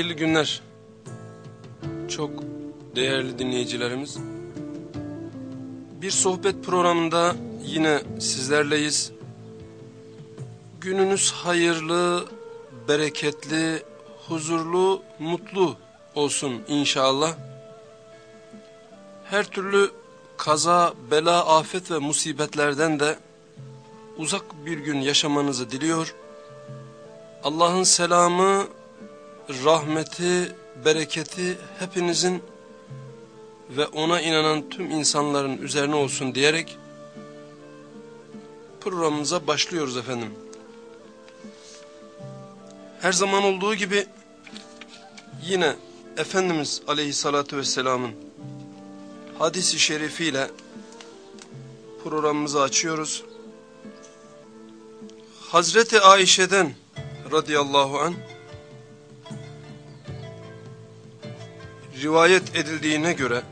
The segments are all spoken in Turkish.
Hayırlı günler. Çok değerli dinleyicilerimiz. Bir sohbet programında yine sizlerleyiz. Gününüz hayırlı, bereketli, huzurlu, mutlu olsun inşallah. Her türlü kaza, bela, afet ve musibetlerden de uzak bir gün yaşamanızı diliyor. Allah'ın selamı, rahmeti, bereketi hepinizin ve ona inanan tüm insanların üzerine olsun diyerek programımıza başlıyoruz efendim. Her zaman olduğu gibi yine Efendimiz Aleyhisselatü Vesselam'ın hadisi şerifiyle programımızı açıyoruz. Hazreti Ayşe'den radıyallahu an rivayet edildiğine göre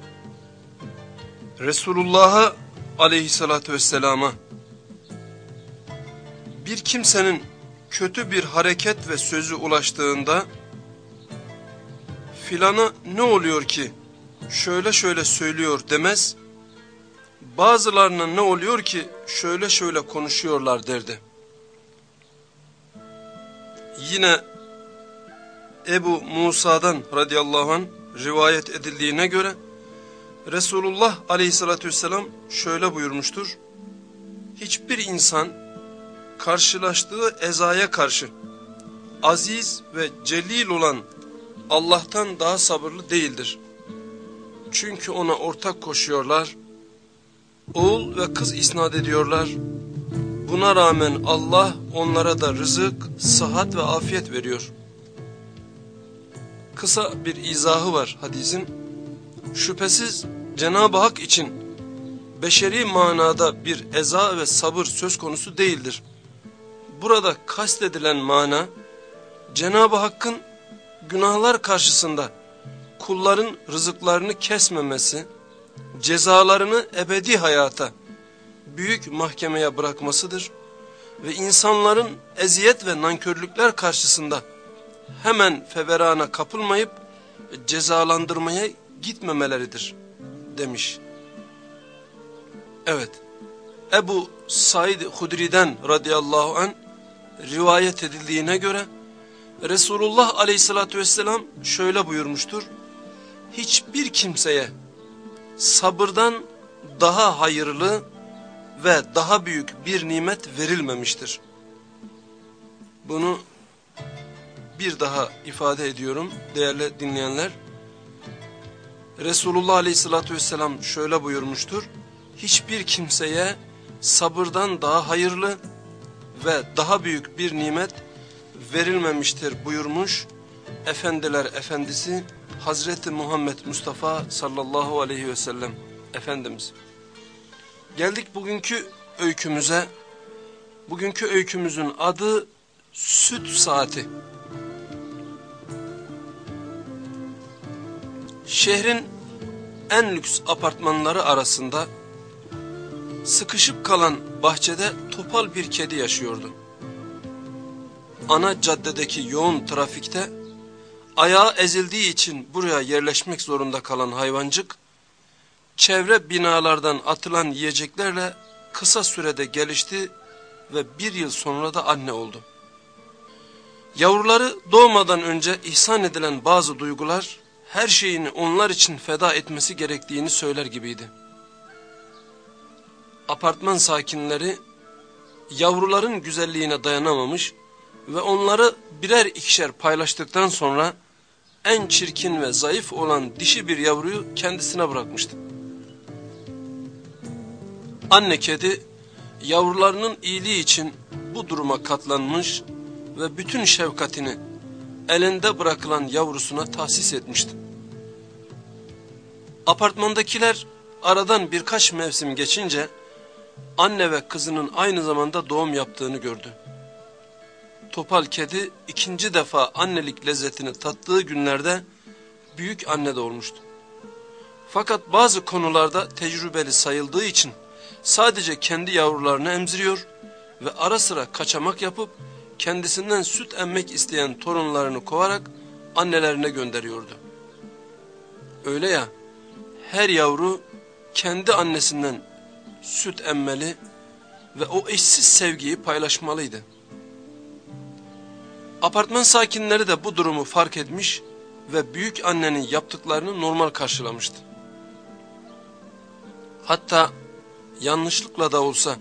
Resulullah'a aleyhissalatü vesselama bir kimsenin kötü bir hareket ve sözü ulaştığında filana ne oluyor ki şöyle şöyle söylüyor demez bazılarına ne oluyor ki şöyle şöyle konuşuyorlar derdi. Yine Ebu Musa'dan radıyallahu anh rivayet edildiğine göre Resulullah aleyhissalatü vesselam şöyle buyurmuştur. Hiçbir insan karşılaştığı ezaya karşı aziz ve celil olan Allah'tan daha sabırlı değildir. Çünkü ona ortak koşuyorlar, oğul ve kız isnat ediyorlar. Buna rağmen Allah onlara da rızık, sıhhat ve afiyet veriyor. Kısa bir izahı var hadisin. Şüphesiz Cenab-ı Hak için beşeri manada bir eza ve sabır söz konusu değildir. Burada kastedilen mana Cenab-ı Hakk'ın günahlar karşısında kulların rızıklarını kesmemesi, cezalarını ebedi hayata, büyük mahkemeye bırakmasıdır ve insanların eziyet ve nankörlükler karşısında hemen feverana kapılmayıp cezalandırmaya gitmemeleridir demiş. Evet, Ebu Said Hudri'den radıyallahu an rivayet edildiğine göre Resulullah aleyhissalatü vesselam şöyle buyurmuştur. Hiçbir kimseye sabırdan daha hayırlı ve daha büyük bir nimet verilmemiştir. Bunu bir daha ifade ediyorum değerli dinleyenler. Resulullah aleyhissalatü vesselam şöyle buyurmuştur. Hiçbir kimseye sabırdan daha hayırlı ve daha büyük bir nimet verilmemiştir buyurmuş. Efendiler efendisi Hazreti Muhammed Mustafa sallallahu aleyhi ve Efendimiz. Geldik bugünkü öykümüze. Bugünkü öykümüzün adı Süt Saati. Şehrin en lüks apartmanları arasında sıkışıp kalan bahçede topal bir kedi yaşıyordu. Ana caddedeki yoğun trafikte ayağı ezildiği için buraya yerleşmek zorunda kalan hayvancık, çevre binalardan atılan yiyeceklerle kısa sürede gelişti ve bir yıl sonra da anne oldu. Yavruları doğmadan önce ihsan edilen bazı duygular, her şeyini onlar için feda etmesi gerektiğini söyler gibiydi. Apartman sakinleri yavruların güzelliğine dayanamamış ve onları birer ikişer paylaştıktan sonra en çirkin ve zayıf olan dişi bir yavruyu kendisine bırakmıştı. Anne kedi yavrularının iyiliği için bu duruma katlanmış ve bütün şefkatini elinde bırakılan yavrusuna tahsis etmişti. Apartmandakiler aradan birkaç mevsim geçince anne ve kızının aynı zamanda doğum yaptığını gördü. Topal kedi ikinci defa annelik lezzetini tattığı günlerde büyük anne de olmuştu. Fakat bazı konularda tecrübeli sayıldığı için sadece kendi yavrularını emziriyor ve ara sıra kaçamak yapıp kendisinden süt emmek isteyen torunlarını kovarak annelerine gönderiyordu. Öyle ya her yavru kendi annesinden süt emmeli ve o eşsiz sevgiyi paylaşmalıydı. Apartman sakinleri de bu durumu fark etmiş ve büyük annenin yaptıklarını normal karşılamıştı. Hatta yanlışlıkla da olsa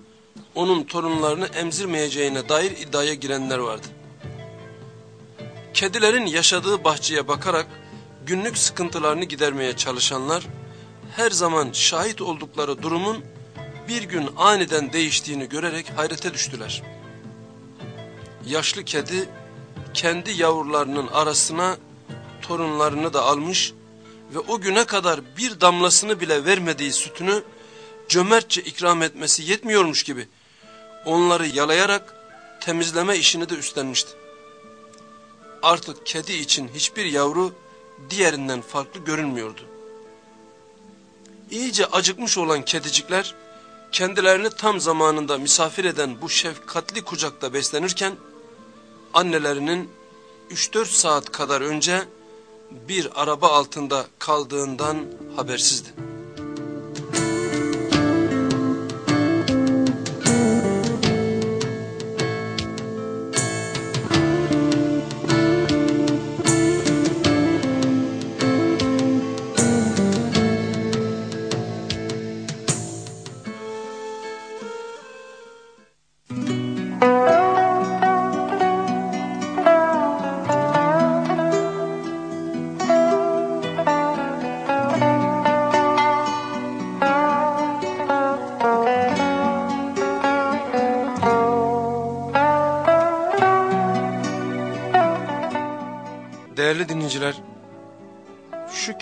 onun torunlarını emzirmeyeceğine dair iddiaya girenler vardı. Kedilerin yaşadığı bahçeye bakarak günlük sıkıntılarını gidermeye çalışanlar her zaman şahit oldukları durumun bir gün aniden değiştiğini görerek hayrete düştüler. Yaşlı kedi kendi yavrularının arasına torunlarını da almış ve o güne kadar bir damlasını bile vermediği sütünü cömertçe ikram etmesi yetmiyormuş gibi onları yalayarak temizleme işini de üstlenmişti. Artık kedi için hiçbir yavru diğerinden farklı görünmüyordu. İyice acıkmış olan kedicikler kendilerini tam zamanında misafir eden bu şefkatli kucakta beslenirken annelerinin 3-4 saat kadar önce bir araba altında kaldığından habersizdi.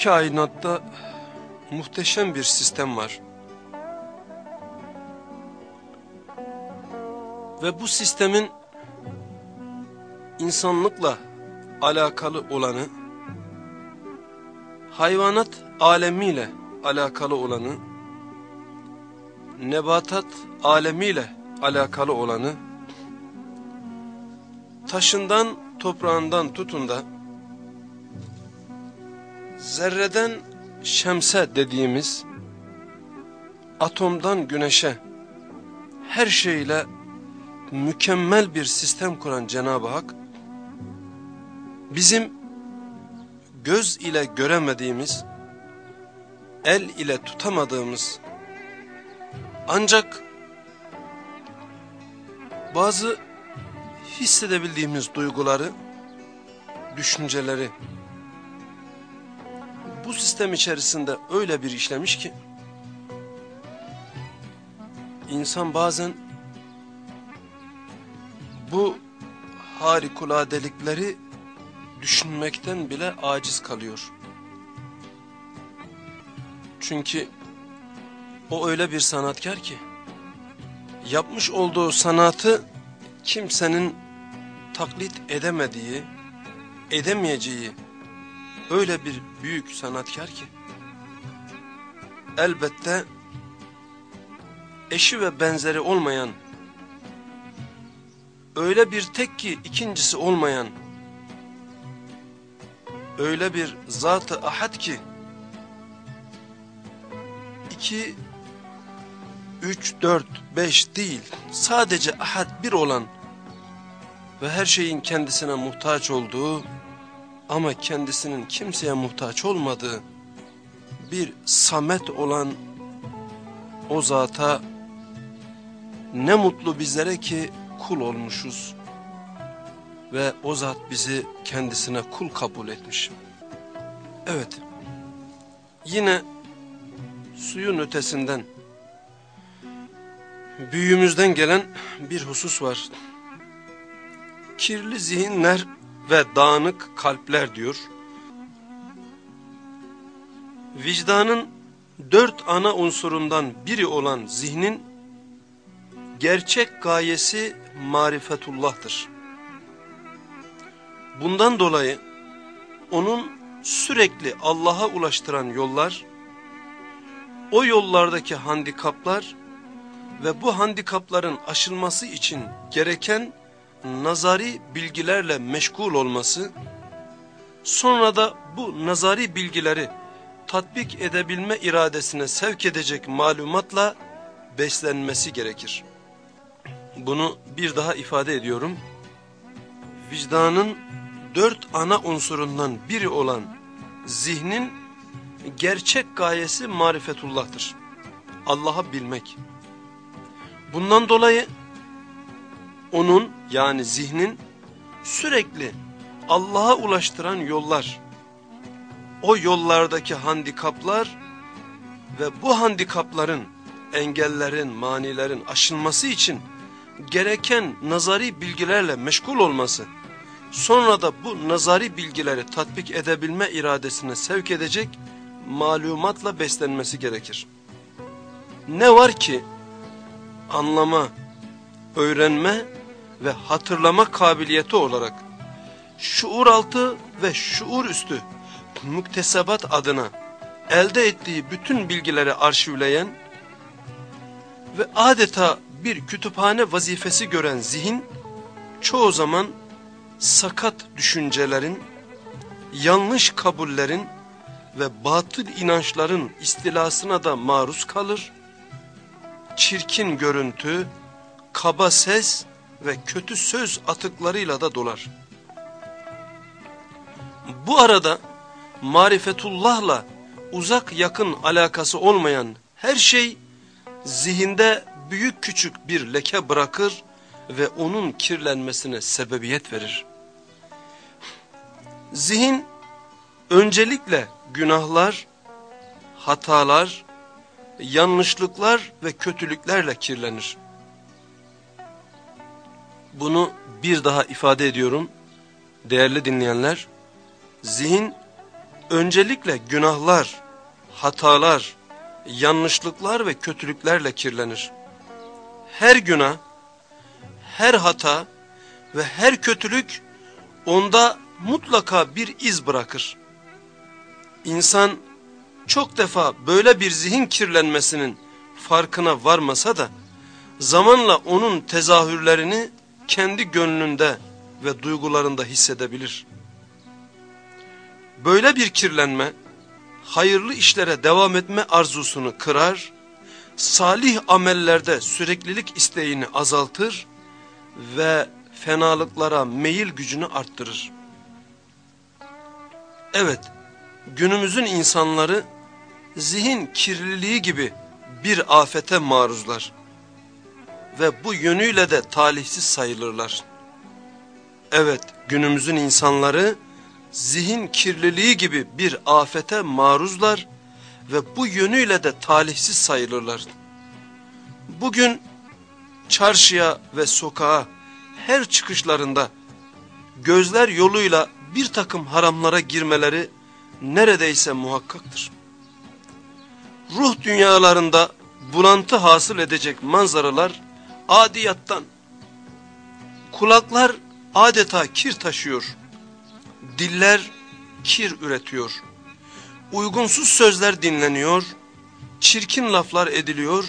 Kainatta muhteşem bir sistem var. Ve bu sistemin insanlıkla alakalı olanı, hayvanat alemiyle alakalı olanı, nebatat alemiyle alakalı olanı, taşından toprağından tutun da, zerreden şemse dediğimiz atomdan güneşe her şeyle mükemmel bir sistem kuran Cenab-ı Hak bizim göz ile göremediğimiz el ile tutamadığımız ancak bazı hissedebildiğimiz duyguları düşünceleri bu sistem içerisinde öyle bir işlemiş ki insan bazen bu harikuladelikleri düşünmekten bile aciz kalıyor. Çünkü o öyle bir sanatkar ki yapmış olduğu sanatı kimsenin taklit edemediği, edemeyeceği öyle bir büyük sanatkar ki. Elbette eşi ve benzeri olmayan öyle bir tek ki ikincisi olmayan öyle bir zat-ı ahad ki iki, üç, dört, beş değil sadece ahad bir olan ve her şeyin kendisine muhtaç olduğu ama kendisinin kimseye muhtaç olmadığı bir samet olan o zata ne mutlu bizlere ki kul olmuşuz ve o zat bizi kendisine kul kabul etmiş. Evet, yine suyun ötesinden büyüğümüzden gelen bir husus var. Kirli zihinler ve dağınık kalpler diyor. Vicdanın dört ana unsurundan biri olan zihnin gerçek gayesi marifetullah'tır. Bundan dolayı onun sürekli Allah'a ulaştıran yollar, o yollardaki handikaplar ve bu handikapların aşılması için gereken nazari bilgilerle meşgul olması Sonra da bu nazari bilgileri tatbik edebilme iradesine sevk edecek malumatla beslenmesi gerekir. Bunu bir daha ifade ediyorum. Vicdanın dört ana unsurundan biri olan zihnin gerçek gayesi marifetullah'tır. Allah'ı bilmek. Bundan dolayı onun yani zihnin sürekli Allah'a ulaştıran yollar, o yollardaki handikaplar ve bu handikapların, engellerin, manilerin aşılması için gereken nazari bilgilerle meşgul olması, sonra da bu nazari bilgileri tatbik edebilme iradesine sevk edecek malumatla beslenmesi gerekir. Ne var ki anlama, öğrenme ve hatırlama kabiliyeti olarak şuur altı ve şuur üstü muktesebat adına elde ettiği bütün bilgileri arşivleyen ve adeta bir kütüphane vazifesi gören zihin çoğu zaman sakat düşüncelerin, yanlış kabullerin ve batıl inançların istilasına da maruz kalır, çirkin görüntü, kaba ses ve kötü söz atıklarıyla da dolar. Bu arada marifetullahla uzak yakın alakası olmayan her şey zihinde büyük küçük bir leke bırakır ve onun kirlenmesine sebebiyet verir. Zihin öncelikle günahlar, hatalar, yanlışlıklar ve kötülüklerle kirlenir. Bunu bir daha ifade ediyorum değerli dinleyenler. Zihin öncelikle günahlar, hatalar, yanlışlıklar ve kötülüklerle kirlenir. Her günah, her hata ve her kötülük onda mutlaka bir iz bırakır. İnsan çok defa böyle bir zihin kirlenmesinin farkına varmasa da zamanla onun tezahürlerini kendi gönlünde ve duygularında hissedebilir. Böyle bir kirlenme hayırlı işlere devam etme arzusunu kırar, salih amellerde süreklilik isteğini azaltır ve fenalıklara meyil gücünü arttırır. Evet, günümüzün insanları zihin kirliliği gibi bir afete maruzlar ve bu yönüyle de talihsiz sayılırlar. Evet, günümüzün insanları zihin kirliliği gibi bir afete maruzlar ve bu yönüyle de talihsiz sayılırlar. Bugün çarşıya ve sokağa her çıkışlarında gözler yoluyla bir takım haramlara girmeleri neredeyse muhakkaktır. Ruh dünyalarında bulantı hasıl edecek manzaralar adiyattan, kulaklar adeta kir taşıyor. Diller kir üretiyor. Uygunsuz sözler dinleniyor, çirkin laflar ediliyor,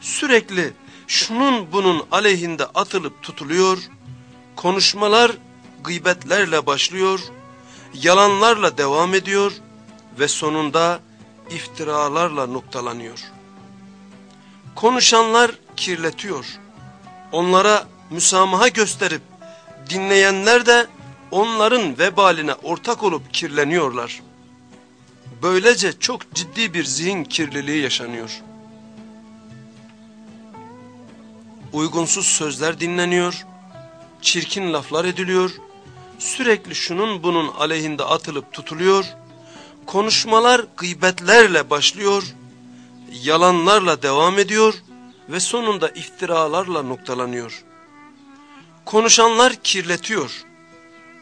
sürekli şunun bunun aleyhinde atılıp tutuluyor, konuşmalar gıybetlerle başlıyor, yalanlarla devam ediyor ve sonunda iftiralarla noktalanıyor. Konuşanlar kirletiyor, onlara müsamaha gösterip dinleyenler de onların vebaline ortak olup kirleniyorlar. Böylece çok ciddi bir zihin kirliliği yaşanıyor. Uygunsuz sözler dinleniyor, çirkin laflar ediliyor, sürekli şunun bunun aleyhinde atılıp tutuluyor, konuşmalar gıybetlerle başlıyor, yalanlarla devam ediyor ve sonunda iftiralarla noktalanıyor. Konuşanlar kirletiyor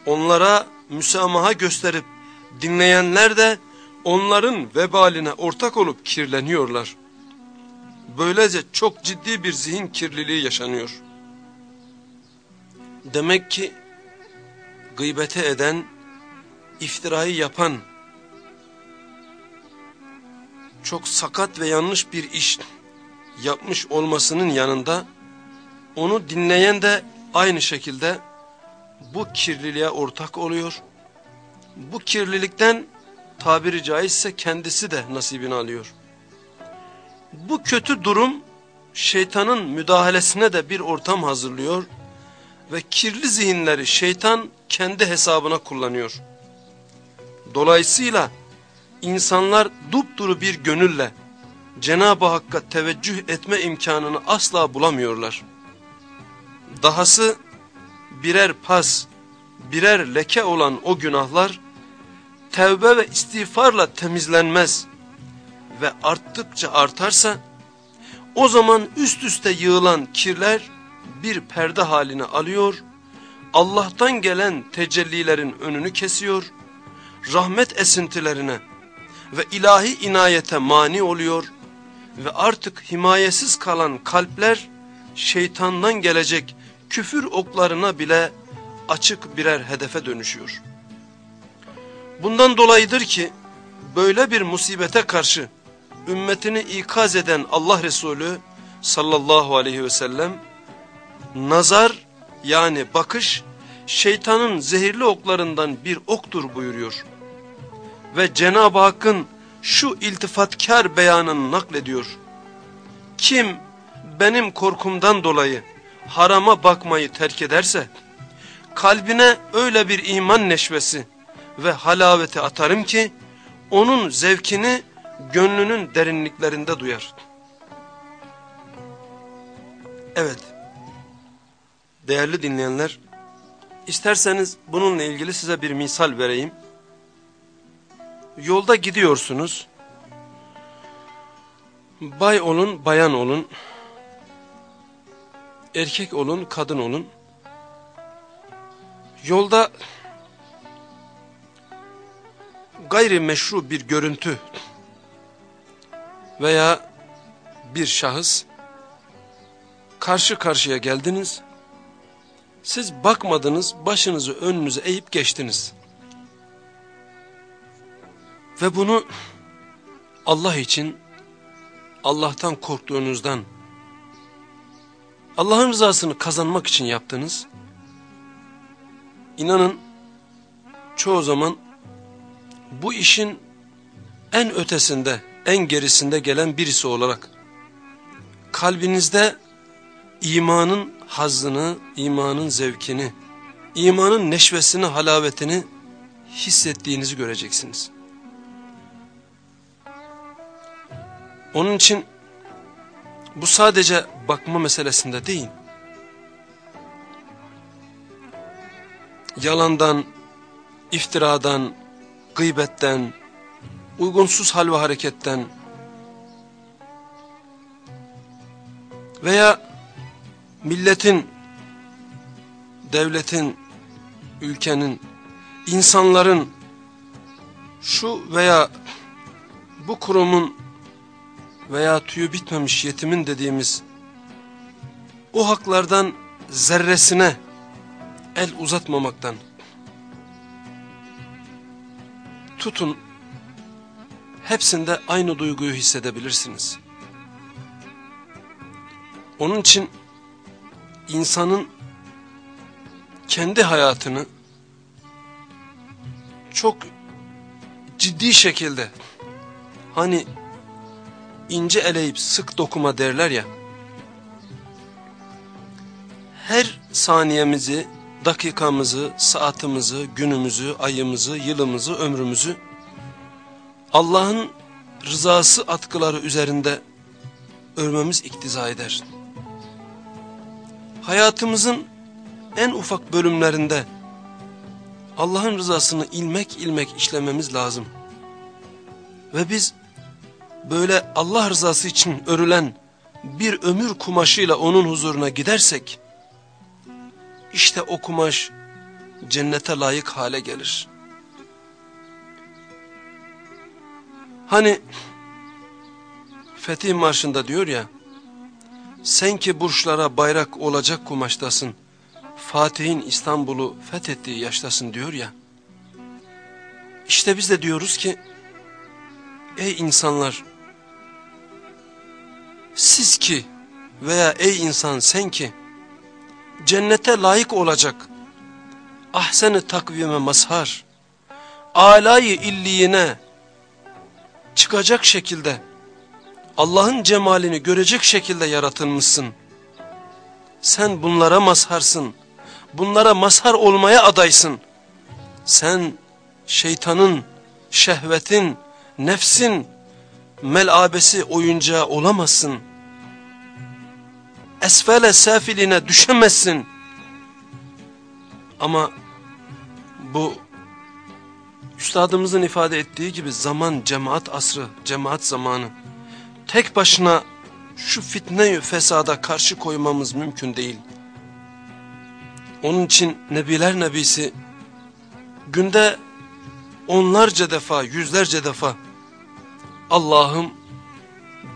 onlara müsamaha gösterip dinleyenler de onların vebaline ortak olup kirleniyorlar. Böylece çok ciddi bir zihin kirliliği yaşanıyor. Demek ki gıybete eden, iftirayı yapan, çok sakat ve yanlış bir iş yapmış olmasının yanında, onu dinleyen de aynı şekilde bu kirliliğe ortak oluyor. bu kirlilikten tabiri caizse kendisi de nasibini alıyor. Bu kötü durum şeytanın müdahalesine de bir ortam hazırlıyor ve kirli zihinleri şeytan kendi hesabına kullanıyor. Dolayısıyla insanlar dupduru bir gönülle Cenab-ı Hakk'a teveccüh etme imkanını asla bulamıyorlar. Dahası birer pas, birer leke olan o günahlar tevbe ve istiğfarla temizlenmez ve arttıkça artarsa o zaman üst üste yığılan kirler bir perde halini alıyor, Allah'tan gelen tecellilerin önünü kesiyor, rahmet esintilerine ve ilahi inayete mani oluyor ve artık himayesiz kalan kalpler şeytandan gelecek küfür oklarına bile açık birer hedefe dönüşüyor. Bundan dolayıdır ki böyle bir musibete karşı ümmetini ikaz eden Allah Resulü sallallahu aleyhi ve sellem nazar yani bakış şeytanın zehirli oklarından bir oktur buyuruyor. Ve Cenab-ı Hakk'ın şu iltifatkar beyanını naklediyor. Kim benim korkumdan dolayı harama bakmayı terk ederse kalbine öyle bir iman neşvesi ve halaveti atarım ki onun zevkini gönlünün derinliklerinde duyar. Evet, değerli dinleyenler, isterseniz bununla ilgili size bir misal vereyim. Yolda gidiyorsunuz, bay olun, bayan olun, erkek olun, kadın olun. Yolda gayri meşru bir görüntü veya bir şahıs karşı karşıya geldiniz. Siz bakmadınız, başınızı önünüze eğip geçtiniz. Ve bunu Allah için, Allah'tan korktuğunuzdan, Allah'ın rızasını kazanmak için yaptınız. İnanın çoğu zaman bu işin en ötesinde, en gerisinde gelen birisi olarak kalbinizde imanın hazzını, imanın zevkini, imanın neşvesini, halavetini hissettiğinizi göreceksiniz. Onun için bu sadece bakma meselesinde değil. Yalandan, iftiradan, gıybetten, uygunsuz hal ve hareketten veya milletin, devletin, ülkenin, insanların şu veya bu kurumun veya tüyü bitmemiş yetimin dediğimiz o haklardan zerresine el uzatmamaktan tutun hepsinde aynı duyguyu hissedebilirsiniz. Onun için insanın kendi hayatını çok ciddi şekilde hani ince eleyip sık dokuma derler ya her saniyemizi dakikamızı, saatimizi, günümüzü, ayımızı, yılımızı, ömrümüzü Allah'ın rızası atkıları üzerinde örmemiz iktiza eder. Hayatımızın en ufak bölümlerinde Allah'ın rızasını ilmek ilmek işlememiz lazım. Ve biz böyle Allah rızası için örülen bir ömür kumaşıyla onun huzuruna gidersek, işte o kumaş cennete layık hale gelir. Hani Fetih Marşı'nda diyor ya, sen ki burçlara bayrak olacak kumaştasın, Fatih'in İstanbul'u fethettiği yaştasın diyor ya. İşte biz de diyoruz ki, ey insanlar, siz ki veya ey insan sen ki, cennete layık olacak ahsen-i takvime mazhar, alayı illiğine çıkacak şekilde Allah'ın cemalini görecek şekilde yaratılmışsın. Sen bunlara mazharsın. Bunlara mazhar olmaya adaysın. Sen şeytanın, şehvetin, nefsin, melabesi oyuncağı olamazsın. Esfele sefiline düşemezsin. Ama bu üstadımızın ifade ettiği gibi zaman cemaat asrı, cemaat zamanı. Tek başına şu fitne fesada karşı koymamız mümkün değil. Onun için Nebiler Nebisi günde onlarca defa, yüzlerce defa Allah'ım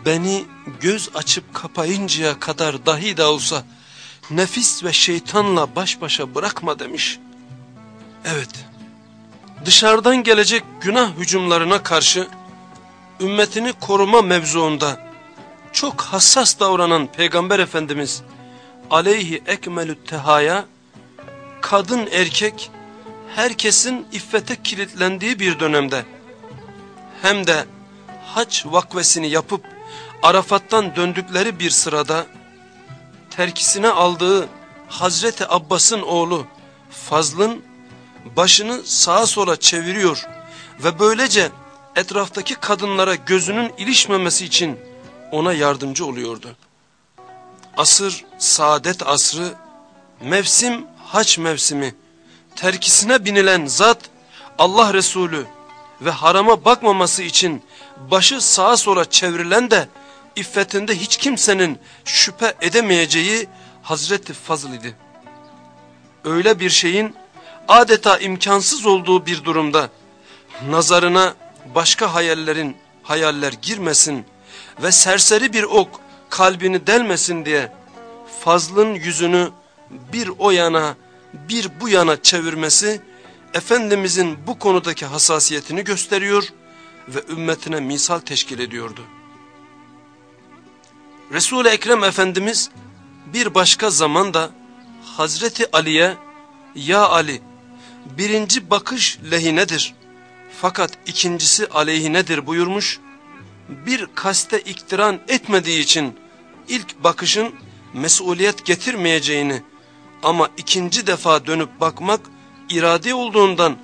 beni göz açıp kapayıncaya kadar dahi de olsa nefis ve şeytanla baş başa bırakma demiş. Evet, dışarıdan gelecek günah hücumlarına karşı ümmetini koruma mevzuunda çok hassas davranan Peygamber Efendimiz aleyhi ekmelü tehaya kadın erkek herkesin iffete kilitlendiği bir dönemde hem de haç vakvesini yapıp Arafat'tan döndükleri bir sırada terkisine aldığı Hazreti Abbas'ın oğlu Fazl'ın başını sağa sola çeviriyor ve böylece etraftaki kadınlara gözünün ilişmemesi için ona yardımcı oluyordu. Asır, saadet asrı, mevsim, haç mevsimi, terkisine binilen zat Allah Resulü ve harama bakmaması için başı sağa sola çevrilen de iffetinde hiç kimsenin şüphe edemeyeceği Hazreti Fazıl idi. Öyle bir şeyin adeta imkansız olduğu bir durumda nazarına başka hayallerin hayaller girmesin ve serseri bir ok kalbini delmesin diye Fazl'ın yüzünü bir o yana bir bu yana çevirmesi Efendimizin bu konudaki hassasiyetini gösteriyor ve ümmetine misal teşkil ediyordu. Resul-i Ekrem Efendimiz bir başka zamanda Hazreti Ali'ye ya Ali birinci bakış lehinedir fakat ikincisi aleyhinedir buyurmuş. Bir kaste iktiran etmediği için ilk bakışın mesuliyet getirmeyeceğini ama ikinci defa dönüp bakmak irade olduğundan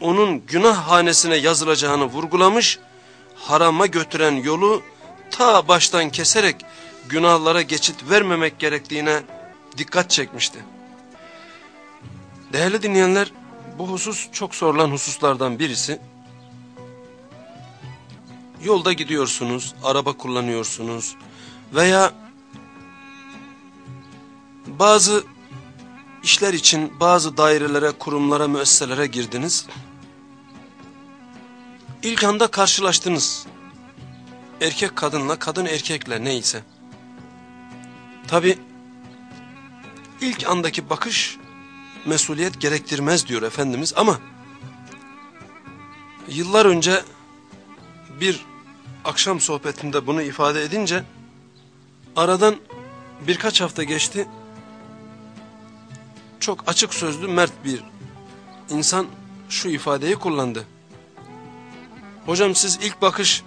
onun günah hanesine yazılacağını vurgulamış, harama götüren yolu ta baştan keserek günahlara geçit vermemek gerektiğine dikkat çekmişti. Değerli dinleyenler, bu husus çok sorulan hususlardan birisi. Yolda gidiyorsunuz, araba kullanıyorsunuz veya bazı işler için bazı dairelere, kurumlara, müesselere girdiniz. İlk anda karşılaştınız. Erkek kadınla, kadın erkekle neyse. Tabi ilk andaki bakış mesuliyet gerektirmez diyor Efendimiz ama yıllar önce bir akşam sohbetinde bunu ifade edince aradan birkaç hafta geçti. Çok açık sözlü mert bir insan şu ifadeyi kullandı. Hocam siz ilk bakış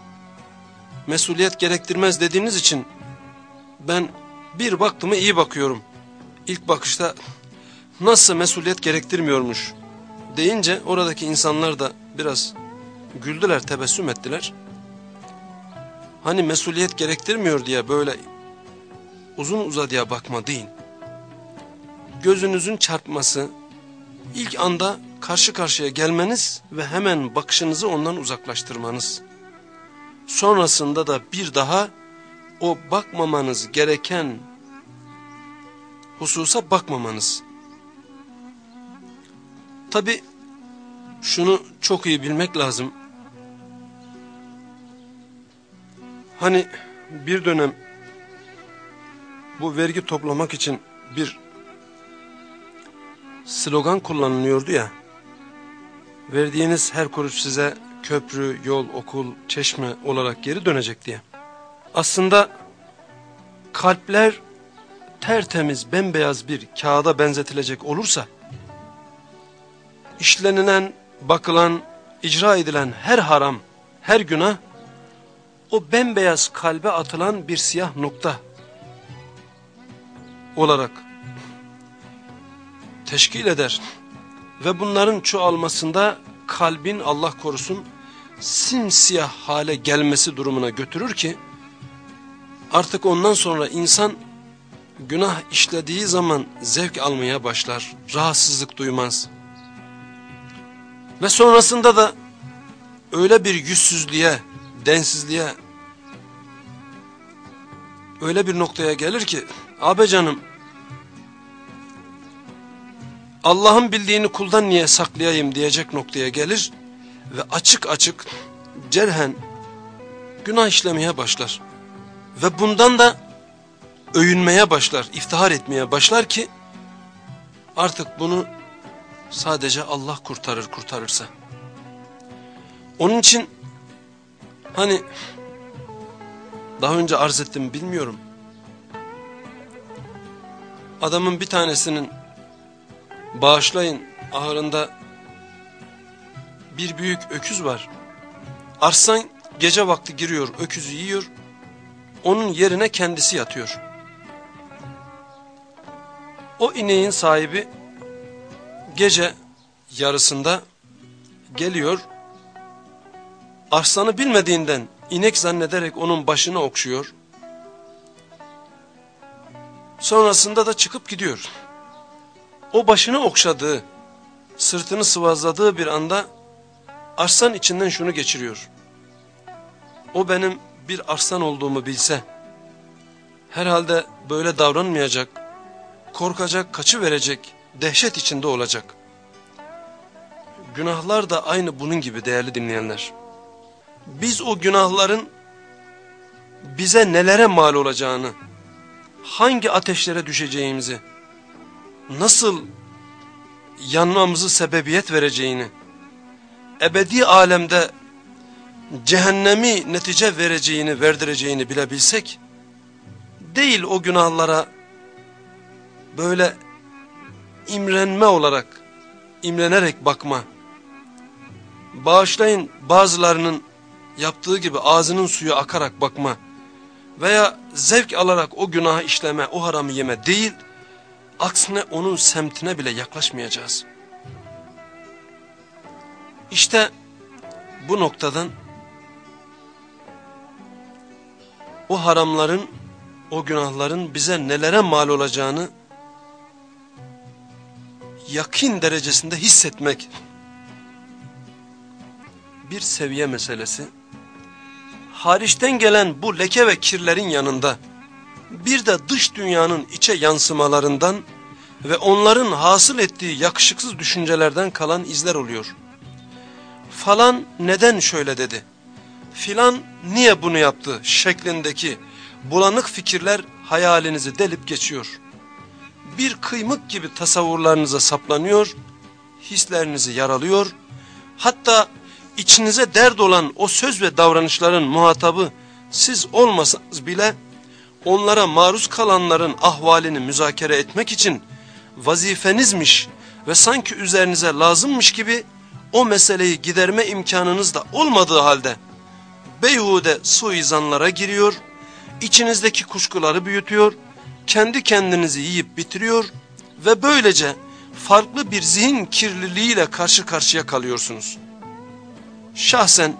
mesuliyet gerektirmez dediğiniz için ben bir baktımı iyi bakıyorum. İlk bakışta nasıl mesuliyet gerektirmiyormuş deyince oradaki insanlar da biraz güldüler, tebessüm ettiler. Hani mesuliyet gerektirmiyor diye böyle uzun uzadıya bakma değil. Gözünüzün çarpması, ilk anda karşı karşıya gelmeniz ve hemen bakışınızı ondan uzaklaştırmanız. Sonrasında da bir daha o bakmamanız gereken hususa bakmamanız. Tabi şunu çok iyi bilmek lazım. Hani bir dönem bu vergi toplamak için bir slogan kullanılıyordu ya. Verdiğiniz her kuruş size köprü, yol, okul, çeşme olarak geri dönecek diye. Aslında kalpler tertemiz, bembeyaz bir kağıda benzetilecek olursa, işlenilen, bakılan, icra edilen her haram, her günah o bembeyaz kalbe atılan bir siyah nokta olarak teşkil eder. Ve bunların çoğalmasında kalbin Allah korusun simsiyah hale gelmesi durumuna götürür ki artık ondan sonra insan günah işlediği zaman zevk almaya başlar, rahatsızlık duymaz. Ve sonrasında da öyle bir yüzsüzlüğe, densizliğe, öyle bir noktaya gelir ki, abi canım, Allah'ın bildiğini kuldan niye saklayayım diyecek noktaya gelir ve açık açık cerhen günah işlemeye başlar. Ve bundan da övünmeye başlar, iftihar etmeye başlar ki artık bunu sadece Allah kurtarır kurtarırsa. Onun için hani daha önce arz ettim bilmiyorum. Adamın bir tanesinin bağışlayın ahırında bir büyük öküz var. Arslan gece vakti giriyor öküzü yiyor. Onun yerine kendisi yatıyor. O ineğin sahibi gece yarısında geliyor. Arslanı bilmediğinden inek zannederek onun başını okşuyor. Sonrasında da çıkıp gidiyor. O başını okşadığı, sırtını sıvazladığı bir anda arslan içinden şunu geçiriyor. O benim bir arslan olduğumu bilse, herhalde böyle davranmayacak, korkacak, kaçı verecek, dehşet içinde olacak. Günahlar da aynı bunun gibi değerli dinleyenler. Biz o günahların bize nelere mal olacağını, hangi ateşlere düşeceğimizi, nasıl yanmamızı sebebiyet vereceğini, ebedi alemde cehennemi netice vereceğini, verdireceğini bilebilsek, değil o günahlara böyle imrenme olarak, imrenerek bakma. Bağışlayın bazılarının yaptığı gibi ağzının suyu akarak bakma veya zevk alarak o günahı işleme, o haramı yeme değil, aksine onun semtine bile yaklaşmayacağız. İşte bu noktadan o haramların, o günahların bize nelere mal olacağını yakin derecesinde hissetmek bir seviye meselesi. Hariçten gelen bu leke ve kirlerin yanında bir de dış dünyanın içe yansımalarından ve onların hasıl ettiği yakışıksız düşüncelerden kalan izler oluyor. Falan neden şöyle dedi? Filan niye bunu yaptı şeklindeki bulanık fikirler hayalinizi delip geçiyor. Bir kıymık gibi tasavvurlarınıza saplanıyor, hislerinizi yaralıyor. Hatta içinize dert olan o söz ve davranışların muhatabı siz olmasanız bile onlara maruz kalanların ahvalini müzakere etmek için vazifenizmiş ve sanki üzerinize lazımmış gibi o meseleyi giderme imkanınız da olmadığı halde beyhude suizanlara giriyor, içinizdeki kuşkuları büyütüyor, kendi kendinizi yiyip bitiriyor ve böylece farklı bir zihin kirliliğiyle karşı karşıya kalıyorsunuz. Şahsen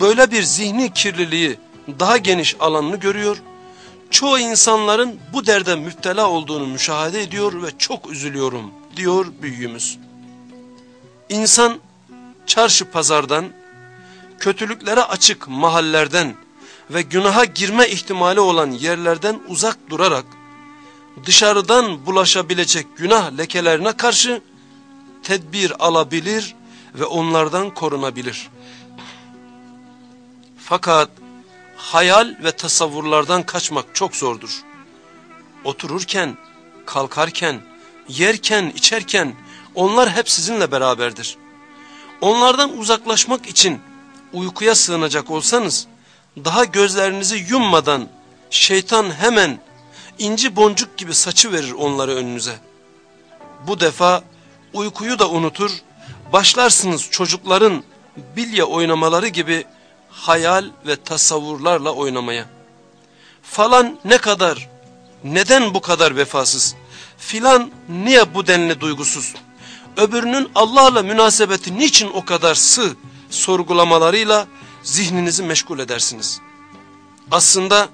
böyle bir zihni kirliliği daha geniş alanını görüyor çoğu insanların bu derde müptela olduğunu müşahede ediyor ve çok üzülüyorum diyor büyüğümüz. İnsan çarşı pazardan, kötülüklere açık mahallerden ve günaha girme ihtimali olan yerlerden uzak durarak dışarıdan bulaşabilecek günah lekelerine karşı tedbir alabilir ve onlardan korunabilir. Fakat hayal ve tasavvurlardan kaçmak çok zordur. Otururken, kalkarken, yerken, içerken onlar hep sizinle beraberdir. Onlardan uzaklaşmak için uykuya sığınacak olsanız, daha gözlerinizi yummadan şeytan hemen inci boncuk gibi saçı verir onları önünüze. Bu defa uykuyu da unutur, başlarsınız çocukların bilye oynamaları gibi hayal ve tasavvurlarla oynamaya. Falan ne kadar, neden bu kadar vefasız, filan niye bu denli duygusuz, öbürünün Allah'la münasebeti niçin o kadar sığ sorgulamalarıyla zihninizi meşgul edersiniz. Aslında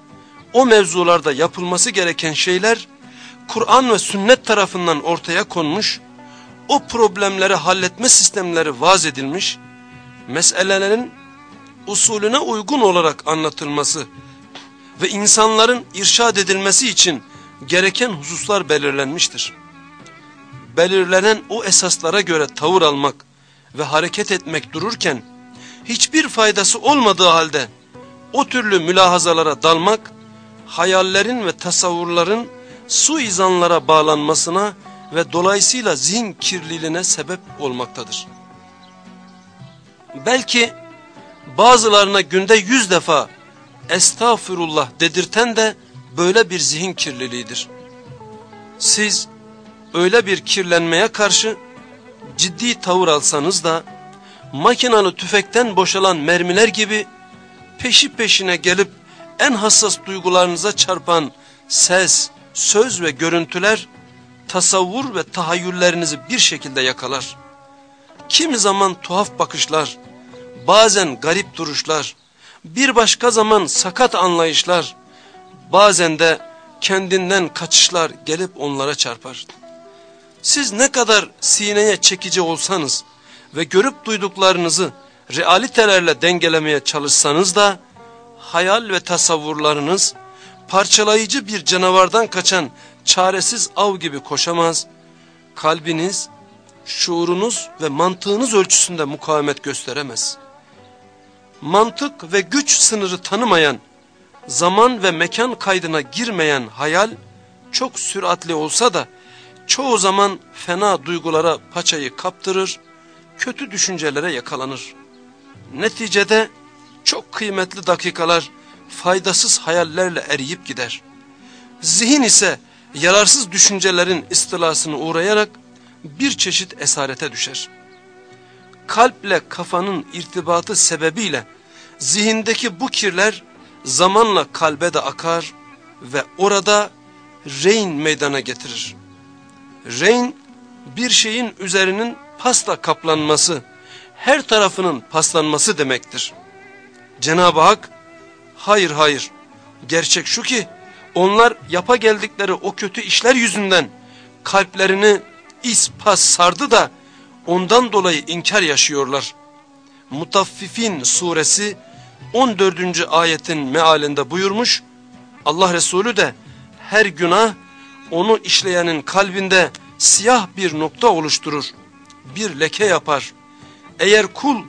o mevzularda yapılması gereken şeyler Kur'an ve sünnet tarafından ortaya konmuş, o problemleri halletme sistemleri vaz edilmiş, meselelerin usulüne uygun olarak anlatılması ve insanların irşad edilmesi için gereken hususlar belirlenmiştir. Belirlenen o esaslara göre tavır almak ve hareket etmek dururken, hiçbir faydası olmadığı halde o türlü mülahazalara dalmak, hayallerin ve tasavvurların suizanlara bağlanmasına ve dolayısıyla zihin kirliliğine sebep olmaktadır. Belki bazılarına günde yüz defa estağfurullah dedirten de böyle bir zihin kirliliğidir. Siz öyle bir kirlenmeye karşı ciddi tavır alsanız da makinalı tüfekten boşalan mermiler gibi peşi peşine gelip en hassas duygularınıza çarpan ses, söz ve görüntüler tasavvur ve tahayyüllerinizi bir şekilde yakalar. Kimi zaman tuhaf bakışlar, bazen garip duruşlar, bir başka zaman sakat anlayışlar, bazen de kendinden kaçışlar gelip onlara çarpar. Siz ne kadar sineye çekici olsanız ve görüp duyduklarınızı realitelerle dengelemeye çalışsanız da hayal ve tasavvurlarınız parçalayıcı bir canavardan kaçan çaresiz av gibi koşamaz. Kalbiniz, şuurunuz ve mantığınız ölçüsünde mukavemet gösteremez. Mantık ve güç sınırı tanımayan, zaman ve mekan kaydına girmeyen hayal çok süratli olsa da çoğu zaman fena duygulara paçayı kaptırır, kötü düşüncelere yakalanır. Neticede çok kıymetli dakikalar faydasız hayallerle eriyip gider. Zihin ise yararsız düşüncelerin istilasını uğrayarak bir çeşit esarete düşer. Kalple kafanın irtibatı sebebiyle zihindeki bu kirler zamanla kalbe de akar ve orada reyn meydana getirir. Reyn bir şeyin üzerinin pasta kaplanması, her tarafının paslanması demektir. Cenab-ı Hak, hayır hayır, gerçek şu ki, onlar yapa geldikleri o kötü işler yüzünden kalplerini ispas sardı da ondan dolayı inkar yaşıyorlar. Mutaffifin suresi 14. ayetin mealinde buyurmuş. Allah Resulü de her günah onu işleyenin kalbinde siyah bir nokta oluşturur. Bir leke yapar. Eğer kul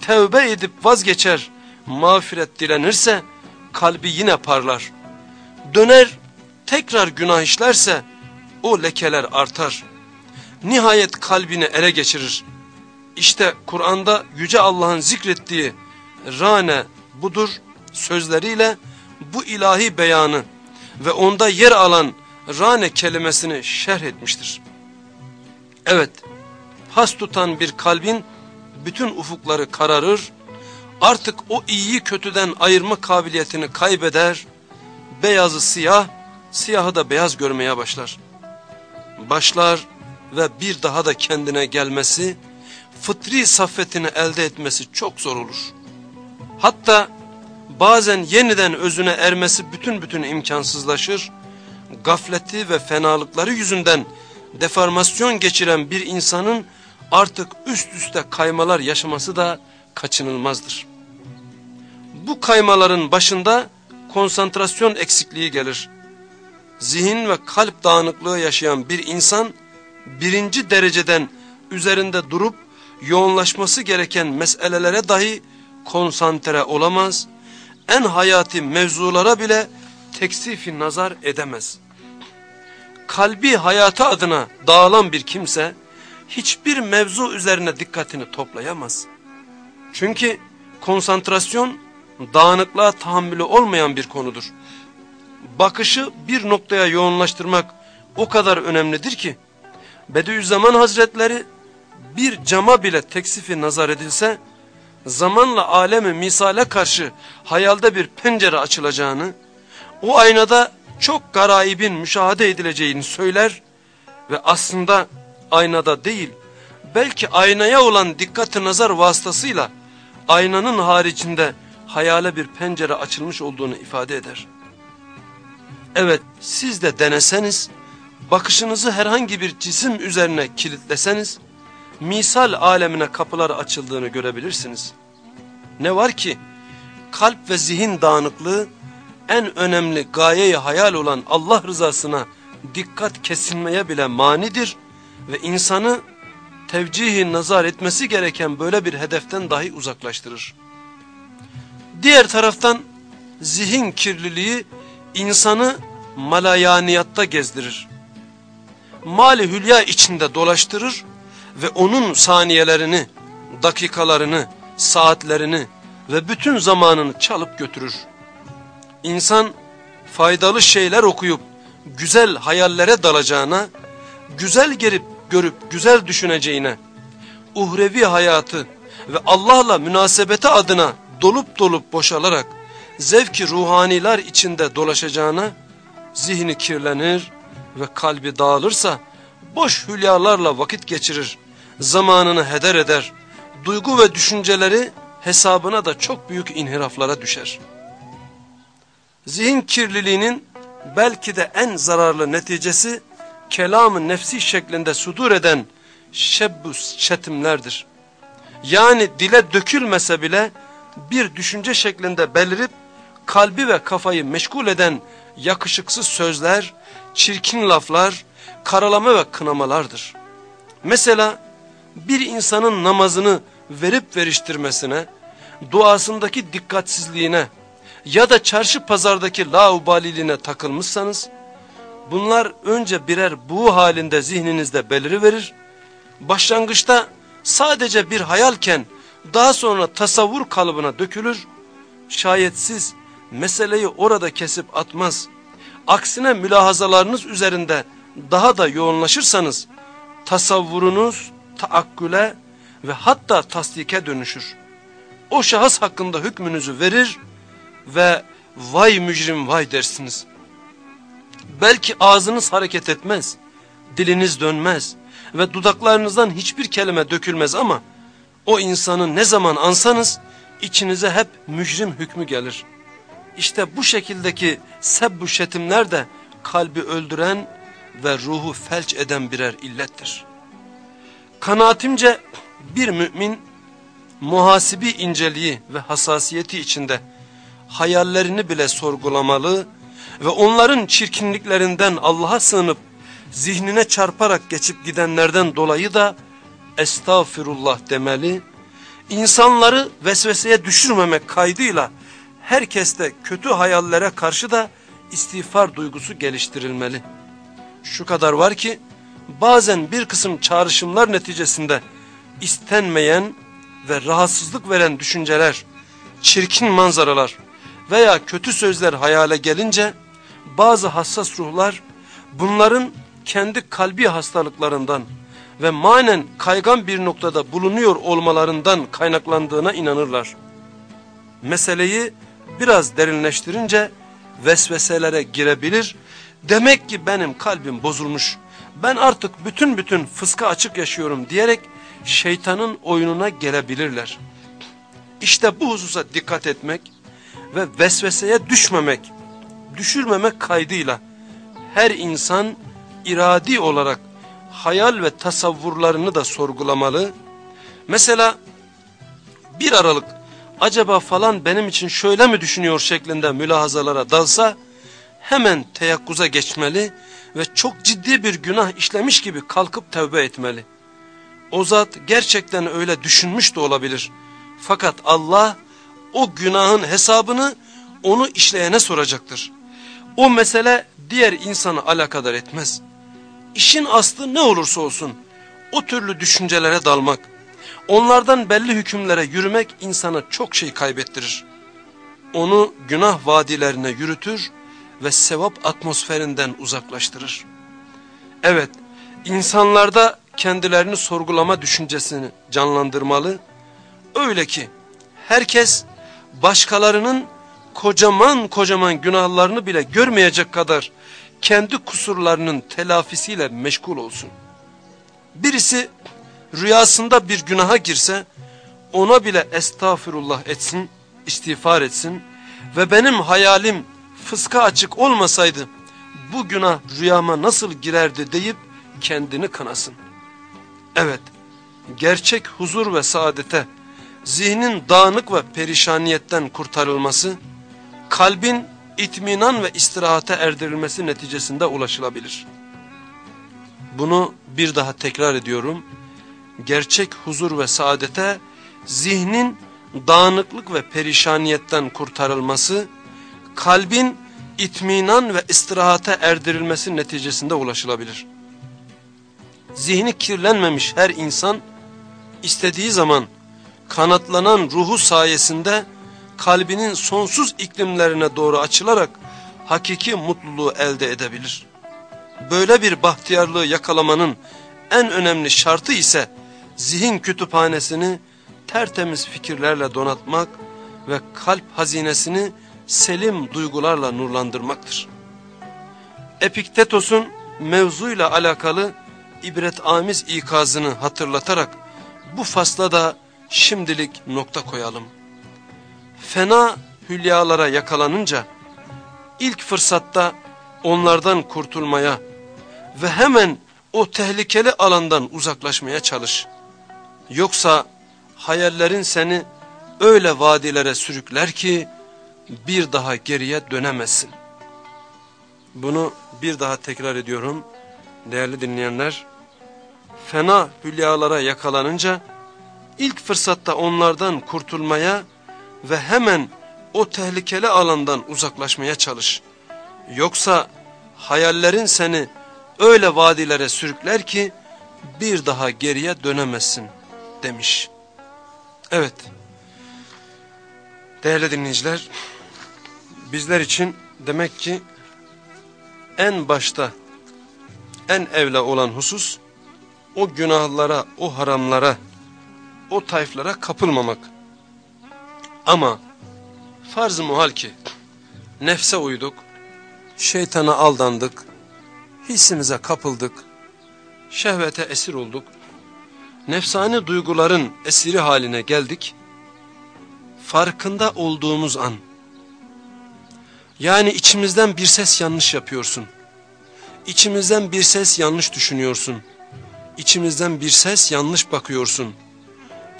tevbe edip vazgeçer, mağfiret dilenirse kalbi yine parlar döner tekrar günah işlerse o lekeler artar. Nihayet kalbini ele geçirir. İşte Kur'an'da Yüce Allah'ın zikrettiği rane budur sözleriyle bu ilahi beyanı ve onda yer alan rane kelimesini şerh etmiştir. Evet, pas tutan bir kalbin bütün ufukları kararır, artık o iyiyi kötüden ayırma kabiliyetini kaybeder beyazı siyah, siyahı da beyaz görmeye başlar. Başlar ve bir daha da kendine gelmesi, fıtri saffetini elde etmesi çok zor olur. Hatta bazen yeniden özüne ermesi bütün bütün imkansızlaşır, gafleti ve fenalıkları yüzünden deformasyon geçiren bir insanın artık üst üste kaymalar yaşaması da kaçınılmazdır. Bu kaymaların başında konsantrasyon eksikliği gelir. Zihin ve kalp dağınıklığı yaşayan bir insan birinci dereceden üzerinde durup yoğunlaşması gereken meselelere dahi konsantre olamaz, en hayati mevzulara bile teksifi nazar edemez. Kalbi hayatı adına dağılan bir kimse hiçbir mevzu üzerine dikkatini toplayamaz. Çünkü konsantrasyon dağınıklığa tahammülü olmayan bir konudur. Bakışı bir noktaya yoğunlaştırmak o kadar önemlidir ki, Bediüzzaman Hazretleri bir cama bile teksifi nazar edilse, zamanla alemi misale karşı hayalde bir pencere açılacağını, o aynada çok garaibin müşahede edileceğini söyler ve aslında aynada değil, belki aynaya olan dikkati nazar vasıtasıyla aynanın haricinde hayale bir pencere açılmış olduğunu ifade eder. Evet siz de deneseniz, bakışınızı herhangi bir cisim üzerine kilitleseniz, misal alemine kapıları açıldığını görebilirsiniz. Ne var ki kalp ve zihin dağınıklığı en önemli gayeyi hayal olan Allah rızasına dikkat kesilmeye bile manidir ve insanı tevcihi nazar etmesi gereken böyle bir hedeften dahi uzaklaştırır. Diğer taraftan zihin kirliliği insanı malayaniyatta gezdirir. Mali hülya içinde dolaştırır ve onun saniyelerini, dakikalarını, saatlerini ve bütün zamanını çalıp götürür. İnsan faydalı şeyler okuyup güzel hayallere dalacağına, güzel gelip görüp güzel düşüneceğine, uhrevi hayatı ve Allah'la münasebeti adına dolup dolup boşalarak zevki ruhaniler içinde dolaşacağına, zihni kirlenir ve kalbi dağılırsa boş hülyalarla vakit geçirir, zamanını heder eder, duygu ve düşünceleri hesabına da çok büyük inhiraflara düşer. Zihin kirliliğinin belki de en zararlı neticesi kelamı nefsi şeklinde sudur eden şebbus çetimlerdir. Yani dile dökülmese bile bir düşünce şeklinde belirip kalbi ve kafayı meşgul eden yakışıksız sözler, çirkin laflar, karalama ve kınamalardır. Mesela bir insanın namazını verip veriştirmesine, duasındaki dikkatsizliğine ya da çarşı pazardaki laubaliliğine takılmışsanız, bunlar önce birer buğu halinde zihninizde beliriverir, başlangıçta sadece bir hayalken daha sonra tasavvur kalıbına dökülür, şayet siz meseleyi orada kesip atmaz, aksine mülahazalarınız üzerinde daha da yoğunlaşırsanız, tasavvurunuz taakküle ve hatta tasdike dönüşür. O şahıs hakkında hükmünüzü verir ve vay mücrim vay dersiniz. Belki ağzınız hareket etmez, diliniz dönmez ve dudaklarınızdan hiçbir kelime dökülmez ama o insanı ne zaman ansanız içinize hep mücrim hükmü gelir. İşte bu şekildeki sebbu şetimler de kalbi öldüren ve ruhu felç eden birer illettir. Kanaatimce bir mümin muhasibi inceliği ve hassasiyeti içinde hayallerini bile sorgulamalı ve onların çirkinliklerinden Allah'a sığınıp zihnine çarparak geçip gidenlerden dolayı da estağfirullah demeli, insanları vesveseye düşürmemek kaydıyla herkeste kötü hayallere karşı da istiğfar duygusu geliştirilmeli. Şu kadar var ki bazen bir kısım çağrışımlar neticesinde istenmeyen ve rahatsızlık veren düşünceler, çirkin manzaralar veya kötü sözler hayale gelince bazı hassas ruhlar bunların kendi kalbi hastalıklarından ve manen kaygan bir noktada bulunuyor olmalarından kaynaklandığına inanırlar. Meseleyi biraz derinleştirince vesveselere girebilir. Demek ki benim kalbim bozulmuş. Ben artık bütün bütün fıska açık yaşıyorum diyerek şeytanın oyununa gelebilirler. İşte bu hususa dikkat etmek ve vesveseye düşmemek, düşürmemek kaydıyla her insan iradi olarak hayal ve tasavvurlarını da sorgulamalı. Mesela bir aralık acaba falan benim için şöyle mi düşünüyor şeklinde mülahazalara dalsa hemen teyakkuza geçmeli ve çok ciddi bir günah işlemiş gibi kalkıp tevbe etmeli. O zat gerçekten öyle düşünmüş de olabilir. Fakat Allah o günahın hesabını onu işleyene soracaktır. O mesele diğer insanı alakadar etmez. İşin aslı ne olursa olsun o türlü düşüncelere dalmak, onlardan belli hükümlere yürümek insana çok şey kaybettirir. Onu günah vadilerine yürütür ve sevap atmosferinden uzaklaştırır. Evet, insanlarda kendilerini sorgulama düşüncesini canlandırmalı. Öyle ki herkes başkalarının kocaman kocaman günahlarını bile görmeyecek kadar kendi kusurlarının telafisiyle meşgul olsun. Birisi rüyasında bir günaha girse ona bile estağfurullah etsin, istiğfar etsin ve benim hayalim fıska açık olmasaydı bu günah rüyama nasıl girerdi deyip kendini kınasın. Evet, gerçek huzur ve saadete, zihnin dağınık ve perişaniyetten kurtarılması, kalbin itminan ve istirahate erdirilmesi neticesinde ulaşılabilir. Bunu bir daha tekrar ediyorum. Gerçek huzur ve saadete, zihnin dağınıklık ve perişaniyetten kurtarılması, kalbin itminan ve istirahate erdirilmesi neticesinde ulaşılabilir. Zihni kirlenmemiş her insan, istediği zaman kanatlanan ruhu sayesinde kalbinin sonsuz iklimlerine doğru açılarak hakiki mutluluğu elde edebilir. Böyle bir bahtiyarlığı yakalamanın en önemli şartı ise zihin kütüphanesini tertemiz fikirlerle donatmak ve kalp hazinesini selim duygularla nurlandırmaktır. Epiktetos'un mevzuyla alakalı ibret-amiz ikazını hatırlatarak bu fasla da şimdilik nokta koyalım. Fena hülyalara yakalanınca ilk fırsatta onlardan kurtulmaya ve hemen o tehlikeli alandan uzaklaşmaya çalış. Yoksa hayallerin seni öyle vadilere sürükler ki bir daha geriye dönemezsin. Bunu bir daha tekrar ediyorum değerli dinleyenler. Fena hülyalara yakalanınca ilk fırsatta onlardan kurtulmaya ve hemen o tehlikeli alandan uzaklaşmaya çalış. Yoksa hayallerin seni öyle vadilere sürükler ki bir daha geriye dönemezsin demiş. Evet. Değerli dinleyiciler, bizler için demek ki en başta en evla olan husus o günahlara, o haramlara, o tayflara kapılmamak. Ama farz-ı muhal ki nefse uyduk, şeytana aldandık, hissimize kapıldık, şehvete esir olduk, nefsani duyguların esiri haline geldik, farkında olduğumuz an, yani içimizden bir ses yanlış yapıyorsun, içimizden bir ses yanlış düşünüyorsun, içimizden bir ses yanlış bakıyorsun,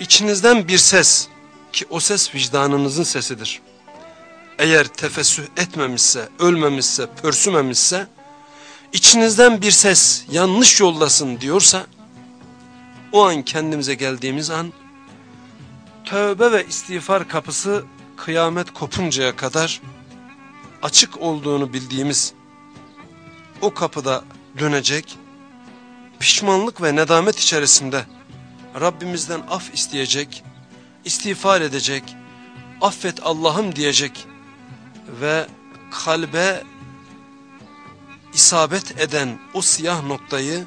içinizden bir ses ki o ses vicdanınızın sesidir. Eğer tefessüh etmemişse, ölmemişse, pörsümemişse, içinizden bir ses yanlış yoldasın diyorsa, o an kendimize geldiğimiz an, tövbe ve istiğfar kapısı kıyamet kopuncaya kadar açık olduğunu bildiğimiz o kapıda dönecek, pişmanlık ve nedamet içerisinde Rabbimizden af isteyecek, istiğfar edecek, affet Allah'ım diyecek ve kalbe isabet eden o siyah noktayı,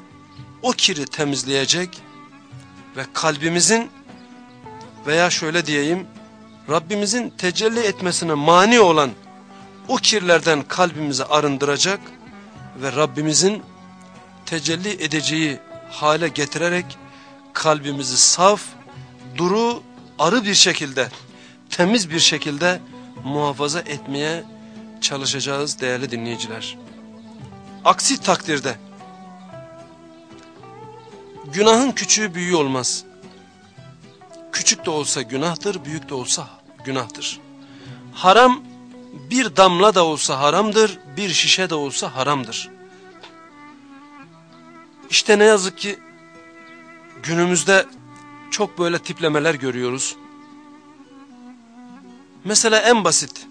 o kiri temizleyecek ve kalbimizin veya şöyle diyeyim, Rabbimizin tecelli etmesine mani olan o kirlerden kalbimizi arındıracak ve Rabbimizin tecelli edeceği hale getirerek kalbimizi saf, duru, arı bir şekilde, temiz bir şekilde muhafaza etmeye çalışacağız değerli dinleyiciler. Aksi takdirde günahın küçüğü büyüğü olmaz. Küçük de olsa günahtır, büyük de olsa günahtır. Haram bir damla da olsa haramdır, bir şişe de olsa haramdır. İşte ne yazık ki günümüzde çok böyle tiplemeler görüyoruz. Mesela en basit,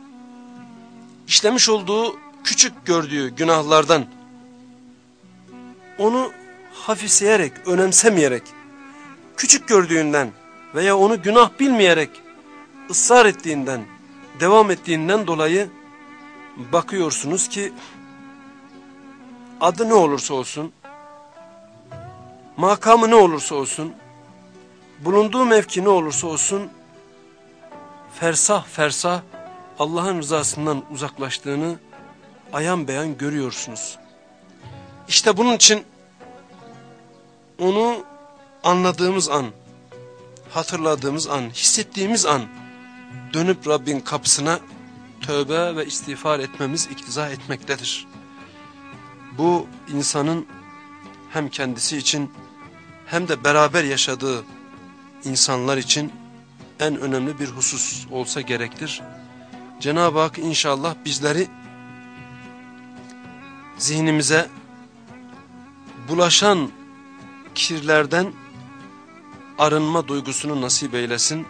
işlemiş olduğu küçük gördüğü günahlardan onu hafifleyerek, önemsemeyerek, küçük gördüğünden veya onu günah bilmeyerek ısrar ettiğinden, devam ettiğinden dolayı bakıyorsunuz ki adı ne olursa olsun, makamı ne olursa olsun, bulunduğu mevki ne olursa olsun, fersah fersah Allah'ın rızasından uzaklaştığını ayan beyan görüyorsunuz. İşte bunun için onu anladığımız an, hatırladığımız an, hissettiğimiz an dönüp Rabbin kapısına tövbe ve istiğfar etmemiz iktiza etmektedir. Bu insanın hem kendisi için hem de beraber yaşadığı insanlar için en önemli bir husus olsa gerektir. Cenab-ı Hak inşallah bizleri zihnimize bulaşan kirlerden arınma duygusunu nasip eylesin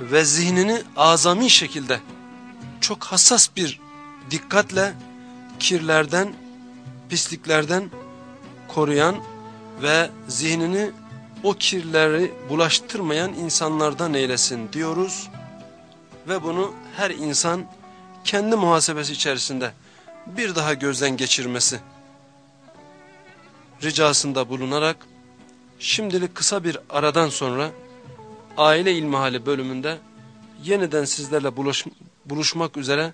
ve zihnini azami şekilde çok hassas bir dikkatle kirlerden, pisliklerden koruyan ve zihnini o kirleri bulaştırmayan insanlardan eylesin diyoruz. Ve bunu her insan kendi muhasebesi içerisinde bir daha gözden geçirmesi ricasında bulunarak şimdilik kısa bir aradan sonra aile ilmihali bölümünde yeniden sizlerle buluş, buluşmak üzere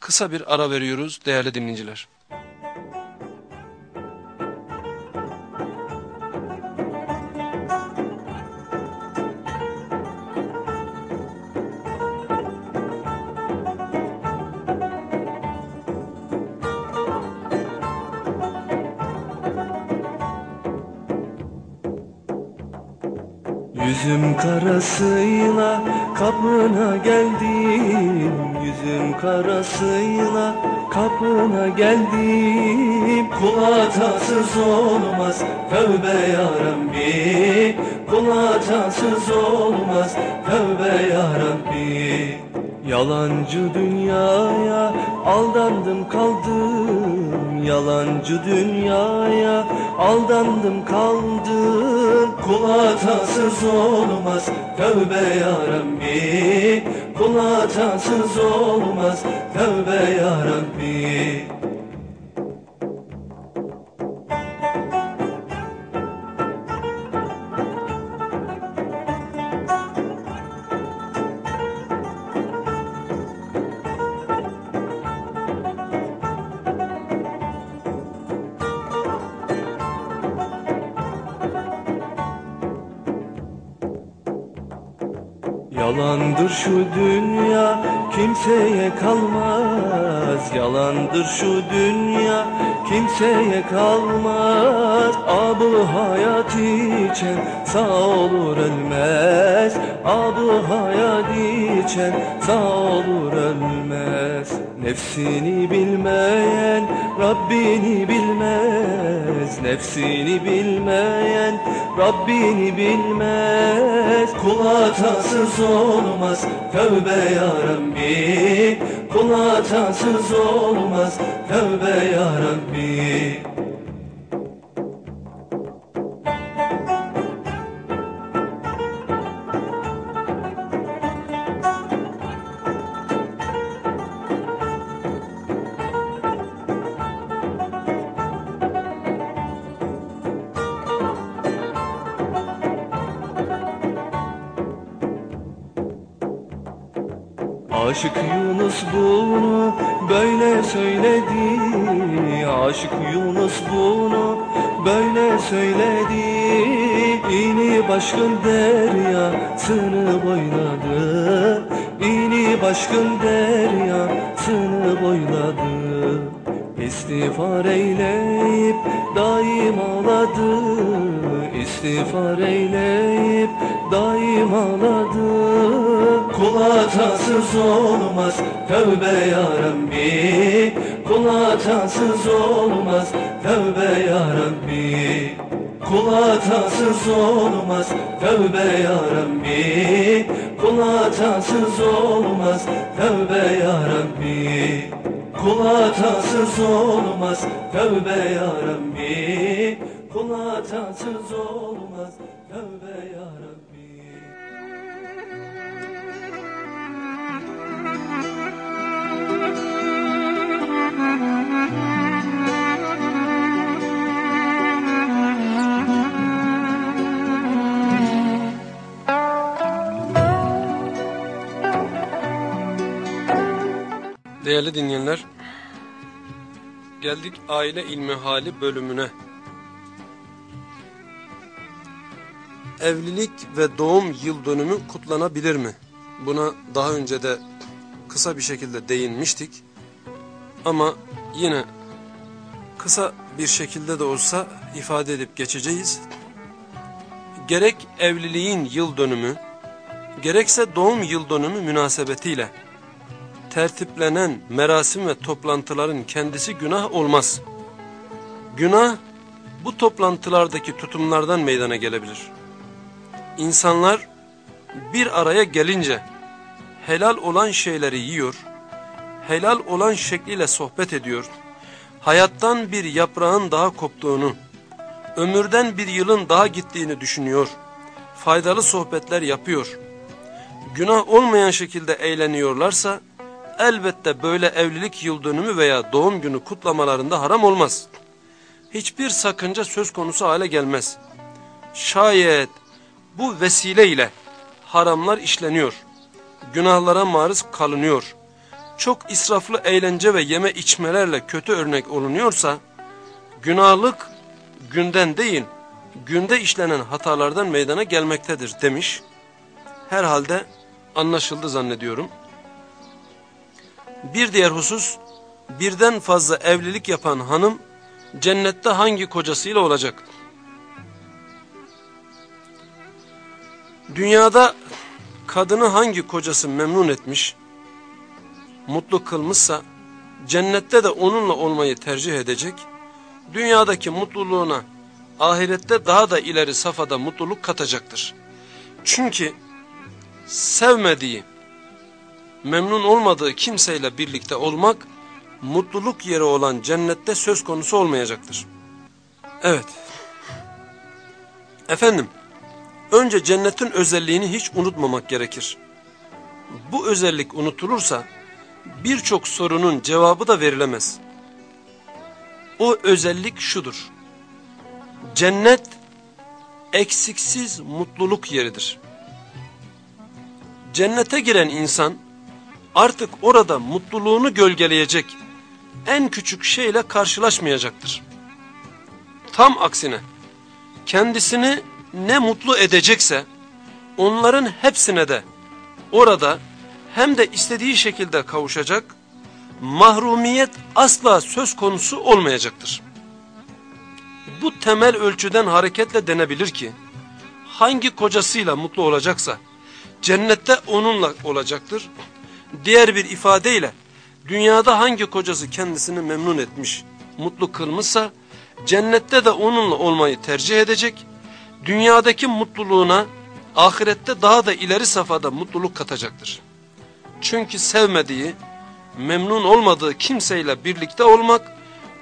kısa bir ara veriyoruz değerli dinleyiciler. Yüzüm karasıyla kapına geldim. Yüzüm karasıyla kapına geldim. Kul hatasız olmaz tövbe ya Rabbi Kul hatasız olmaz tövbe ya Rabbi Yalancı dünyaya aldandım kaldım. Yalancı dünyaya aldandım kaldım Kul hatasız olmaz tövbe ya Rabbi Kul hatasız olmaz tövbe ya Rabbi şu dünya kimseye kalmaz. Yalandır şu dünya kimseye kalmaz. Abu hayat içen sağ olur ölmez. Abu hayat içen sağ olur ölmez. Nefsini bilmeyen Rabbini bilmez. Nefsini bilmeyen Rabbini bilmez. Kul hatasız olmaz Tövbe ya Rabbi Kul hatasız olmaz. Tövbe ya Rabbi Aşık Yunus bunu böyle söyledi. Aşık Yunus bunu böyle söyledi. İni başkın deryasını boyladı. İni başkın deryasını boyladı. İstiğfar eyleyip daim ağladı. İstiğfar eyleyip daim ağladı. Kul olmaz tövbe ya Rabbi Kul hatasız olmaz. Tövbe ya Rabbi Kul hatasız olmaz. Tövbe ya Rabbi Kul hatasız olmaz. Tövbe ya Rabbi Kul hatasız olmaz. Tövbe ya Kul hatasız olmaz. Tövbe ya Değerli dinleyenler, geldik aile ilmi hali bölümüne. Evlilik ve doğum yıl dönümü kutlanabilir mi? Buna daha önce de kısa bir şekilde değinmiştik. Ama yine kısa bir şekilde de olsa ifade edip geçeceğiz. Gerek evliliğin yıl dönümü, gerekse doğum yıl dönümü münasebetiyle tertiplenen merasim ve toplantıların kendisi günah olmaz. Günah bu toplantılardaki tutumlardan meydana gelebilir. İnsanlar bir araya gelince helal olan şeyleri yiyor, helal olan şekliyle sohbet ediyor, hayattan bir yaprağın daha koptuğunu, ömürden bir yılın daha gittiğini düşünüyor, faydalı sohbetler yapıyor, günah olmayan şekilde eğleniyorlarsa, elbette böyle evlilik yıl dönümü veya doğum günü kutlamalarında haram olmaz. Hiçbir sakınca söz konusu hale gelmez. Şayet bu vesileyle haramlar işleniyor, günahlara maruz kalınıyor, çok israflı eğlence ve yeme içmelerle kötü örnek olunuyorsa, günahlık günden değil, günde işlenen hatalardan meydana gelmektedir demiş. Herhalde anlaşıldı zannediyorum. Bir diğer husus, birden fazla evlilik yapan hanım, cennette hangi kocasıyla olacak? Dünyada kadını hangi kocası memnun etmiş, mutlu kılmışsa, cennette de onunla olmayı tercih edecek, dünyadaki mutluluğuna ahirette daha da ileri safhada mutluluk katacaktır. Çünkü sevmediği, memnun olmadığı kimseyle birlikte olmak, mutluluk yeri olan cennette söz konusu olmayacaktır. Evet. Efendim, önce cennetin özelliğini hiç unutmamak gerekir. Bu özellik unutulursa, birçok sorunun cevabı da verilemez. O özellik şudur. Cennet, eksiksiz mutluluk yeridir. Cennete giren insan, artık orada mutluluğunu gölgeleyecek en küçük şeyle karşılaşmayacaktır. Tam aksine kendisini ne mutlu edecekse onların hepsine de orada hem de istediği şekilde kavuşacak, mahrumiyet asla söz konusu olmayacaktır. Bu temel ölçüden hareketle denebilir ki, hangi kocasıyla mutlu olacaksa, cennette onunla olacaktır. Diğer bir ifadeyle, dünyada hangi kocası kendisini memnun etmiş, mutlu kılmışsa, cennette de onunla olmayı tercih edecek, dünyadaki mutluluğuna, ahirette daha da ileri safhada mutluluk katacaktır. Çünkü sevmediği, memnun olmadığı kimseyle birlikte olmak,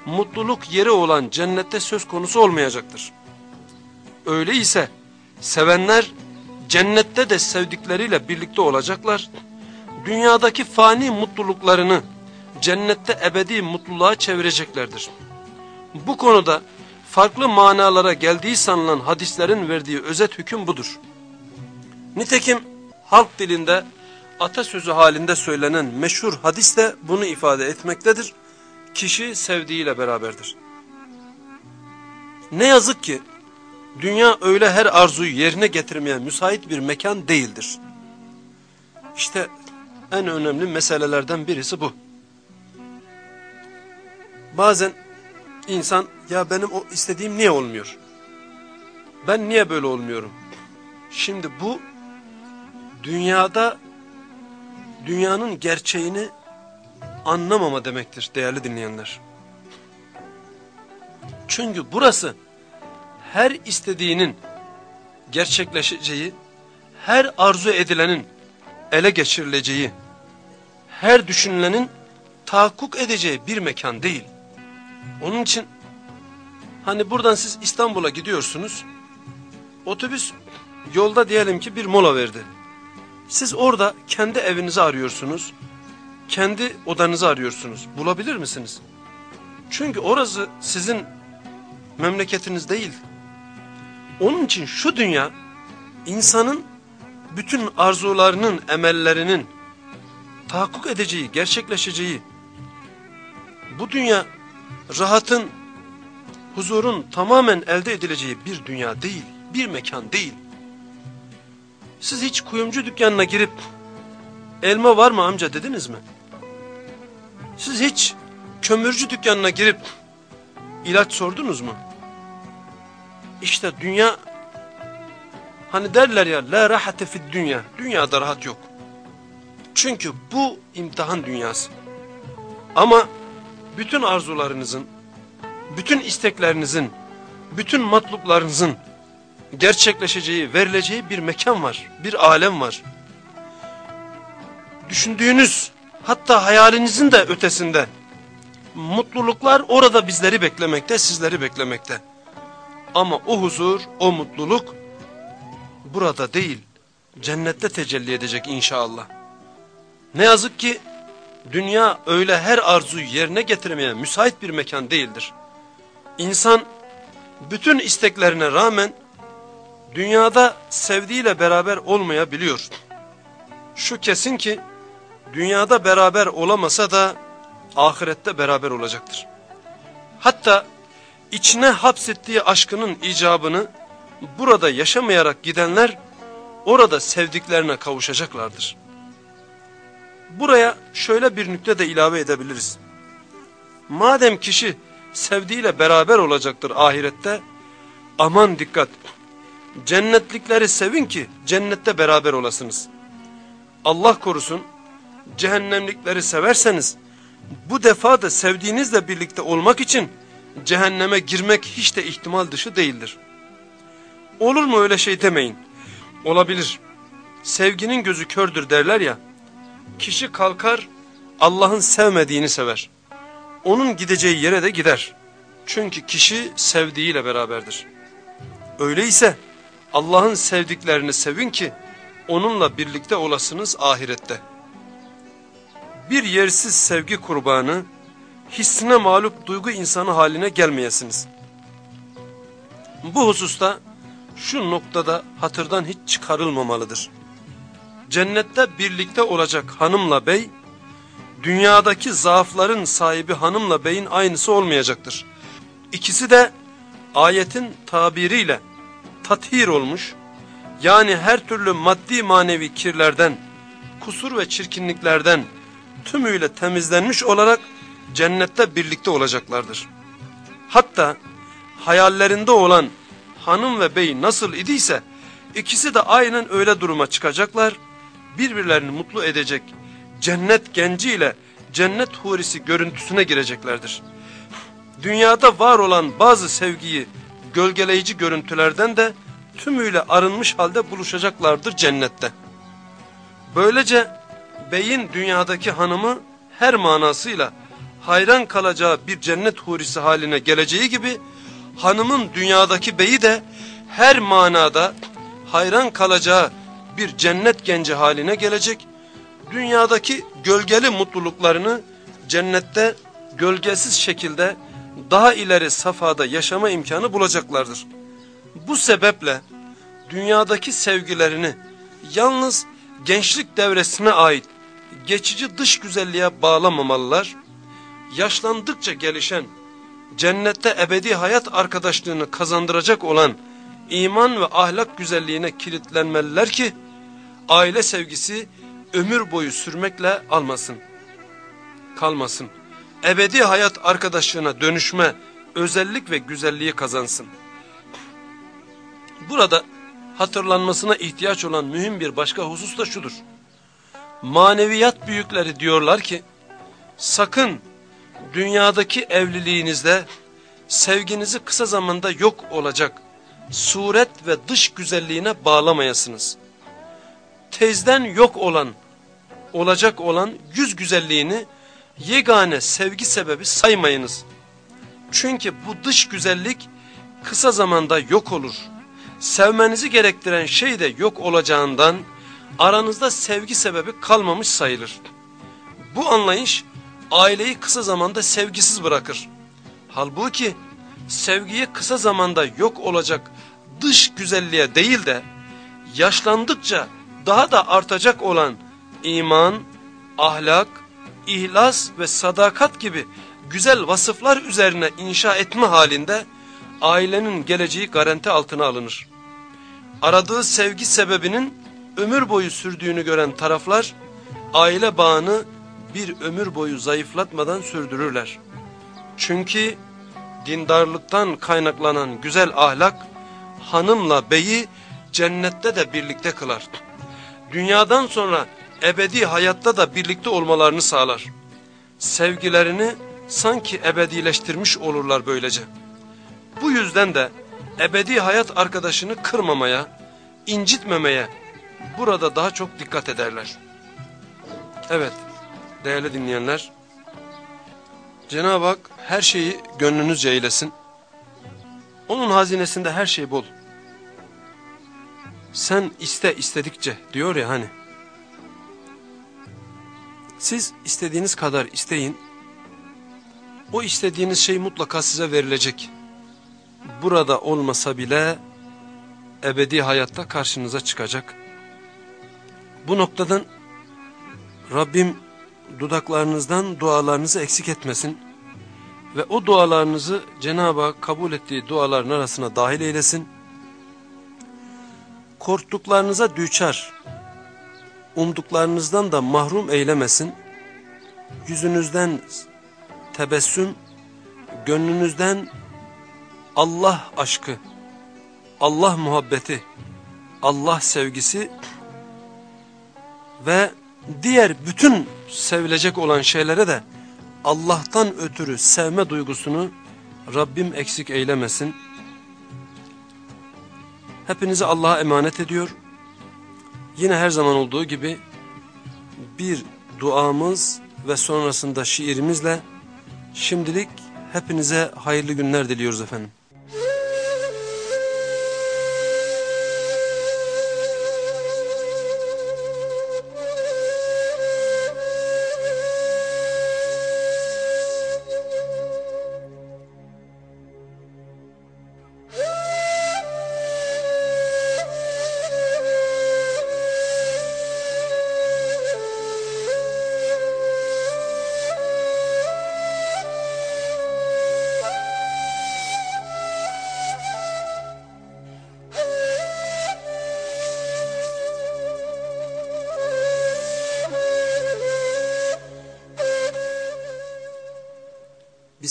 mutluluk yeri olan cennette söz konusu olmayacaktır. Öyleyse sevenler cennette de sevdikleriyle birlikte olacaklar. Dünyadaki fani mutluluklarını cennette ebedi mutluluğa çevireceklerdir. Bu konuda farklı manalara geldiği sanılan hadislerin verdiği özet hüküm budur. Nitekim halk dilinde atasözü halinde söylenen meşhur hadis de bunu ifade etmektedir. Kişi sevdiğiyle beraberdir. Ne yazık ki dünya öyle her arzuyu yerine getirmeye müsait bir mekan değildir. İşte en önemli meselelerden birisi bu. Bazen insan ya benim o istediğim niye olmuyor? Ben niye böyle olmuyorum? Şimdi bu dünyada dünyanın gerçeğini anlamama demektir değerli dinleyenler. Çünkü burası her istediğinin gerçekleşeceği, her arzu edilenin ele geçirileceği, her düşünülenin tahakkuk edeceği bir mekan değil. Onun için hani buradan siz İstanbul'a gidiyorsunuz, otobüs yolda diyelim ki bir mola verdi. Siz orada kendi evinizi arıyorsunuz, kendi odanızı arıyorsunuz. Bulabilir misiniz? Çünkü orası sizin memleketiniz değil. Onun için şu dünya insanın bütün arzularının, emellerinin tahakkuk edeceği, gerçekleşeceği, bu dünya rahatın, huzurun tamamen elde edileceği bir dünya değil, bir mekan değil. Siz hiç kuyumcu dükkanına girip elma var mı amca dediniz mi? Siz hiç kömürcü dükkanına girip ilaç sordunuz mu? İşte dünya hani derler ya la rahate fid dünya. Dünyada rahat yok. Çünkü bu imtihan dünyası. Ama bütün arzularınızın, bütün isteklerinizin, bütün matluplarınızın gerçekleşeceği, verileceği bir mekan var, bir alem var. Düşündüğünüz, hatta hayalinizin de ötesinde mutluluklar orada bizleri beklemekte, sizleri beklemekte. Ama o huzur, o mutluluk burada değil, cennette tecelli edecek inşallah. Ne yazık ki dünya öyle her arzuyu yerine getirmeye müsait bir mekan değildir. İnsan bütün isteklerine rağmen dünyada sevdiğiyle beraber olmayabiliyor. Şu kesin ki dünyada beraber olamasa da ahirette beraber olacaktır. Hatta içine hapsettiği aşkının icabını burada yaşamayarak gidenler orada sevdiklerine kavuşacaklardır. Buraya şöyle bir nükte de ilave edebiliriz. Madem kişi sevdiğiyle beraber olacaktır ahirette, aman dikkat, cennetlikleri sevin ki cennette beraber olasınız. Allah korusun, cehennemlikleri severseniz, bu defa da sevdiğinizle birlikte olmak için cehenneme girmek hiç de ihtimal dışı değildir. Olur mu öyle şey demeyin. Olabilir. Sevginin gözü kördür derler ya. Kişi kalkar Allah'ın sevmediğini sever. Onun gideceği yere de gider. Çünkü kişi sevdiğiyle beraberdir. Öyleyse Allah'ın sevdiklerini sevin ki onunla birlikte olasınız ahirette. Bir yersiz sevgi kurbanı, hissine mağlup duygu insanı haline gelmeyesiniz. Bu hususta şu noktada hatırdan hiç çıkarılmamalıdır. Cennette birlikte olacak hanımla bey, dünyadaki zaafların sahibi hanımla beyin aynısı olmayacaktır. İkisi de ayetin tabiriyle tathir olmuş, yani her türlü maddi manevi kirlerden, kusur ve çirkinliklerden tümüyle temizlenmiş olarak cennette birlikte olacaklardır. Hatta hayallerinde olan hanım ve bey nasıl idiyse ikisi de aynen öyle duruma çıkacaklar, birbirlerini mutlu edecek cennet genciyle cennet hurisi görüntüsüne gireceklerdir. Dünyada var olan bazı sevgiyi gölgeleyici görüntülerden de tümüyle arınmış halde buluşacaklardır cennette. Böylece beyin dünyadaki hanımı her manasıyla hayran kalacağı bir cennet hurisi haline geleceği gibi hanımın dünyadaki beyi de her manada hayran kalacağı bir cennet genci haline gelecek. Dünyadaki gölgeli mutluluklarını cennette gölgesiz şekilde daha ileri safhada yaşama imkanı bulacaklardır. Bu sebeple dünyadaki sevgilerini yalnız gençlik devresine ait geçici dış güzelliğe bağlamamalılar, yaşlandıkça gelişen, cennette ebedi hayat arkadaşlığını kazandıracak olan iman ve ahlak güzelliğine kilitlenmeliler ki, aile sevgisi ömür boyu sürmekle almasın, kalmasın. Ebedi hayat arkadaşlığına dönüşme, özellik ve güzelliği kazansın. Burada hatırlanmasına ihtiyaç olan mühim bir başka husus da şudur. Maneviyat büyükleri diyorlar ki, sakın dünyadaki evliliğinizde sevginizi kısa zamanda yok olacak suret ve dış güzelliğine bağlamayasınız. Tezden yok olan, olacak olan yüz güzelliğini yegane sevgi sebebi saymayınız. Çünkü bu dış güzellik kısa zamanda yok olur. Sevmenizi gerektiren şey de yok olacağından aranızda sevgi sebebi kalmamış sayılır. Bu anlayış aileyi kısa zamanda sevgisiz bırakır. Halbuki sevgiyi kısa zamanda yok olacak dış güzelliğe değil de yaşlandıkça daha da artacak olan iman, ahlak, ihlas ve sadakat gibi güzel vasıflar üzerine inşa etme halinde ailenin geleceği garanti altına alınır. Aradığı sevgi sebebinin ömür boyu sürdüğünü gören taraflar aile bağını bir ömür boyu zayıflatmadan sürdürürler. Çünkü dindarlıktan kaynaklanan güzel ahlak hanımla beyi cennette de birlikte kılar. Dünyadan sonra ebedi hayatta da birlikte olmalarını sağlar. Sevgilerini sanki ebedileştirmiş olurlar böylece. Bu yüzden de ebedi hayat arkadaşını kırmamaya, incitmemeye burada daha çok dikkat ederler. Evet değerli dinleyenler, Cenab-ı Hak her şeyi gönlünüzce eylesin. Onun hazinesinde her şey bol. Sen iste istedikçe diyor ya hani. Siz istediğiniz kadar isteyin. O istediğiniz şey mutlaka size verilecek. Burada olmasa bile ebedi hayatta karşınıza çıkacak. Bu noktadan Rabbim dudaklarınızdan dualarınızı eksik etmesin ve o dualarınızı Cenab-ı Hak kabul ettiği duaların arasına dahil eylesin. Korktuklarınıza düçar, umduklarınızdan da mahrum eylemesin. Yüzünüzden tebessüm, gönlünüzden Allah aşkı, Allah muhabbeti, Allah sevgisi ve diğer bütün sevilecek olan şeylere de Allah'tan ötürü sevme duygusunu Rabbim eksik eylemesin. Hepinizi Allah'a emanet ediyor. Yine her zaman olduğu gibi bir duamız ve sonrasında şiirimizle şimdilik hepinize hayırlı günler diliyoruz efendim.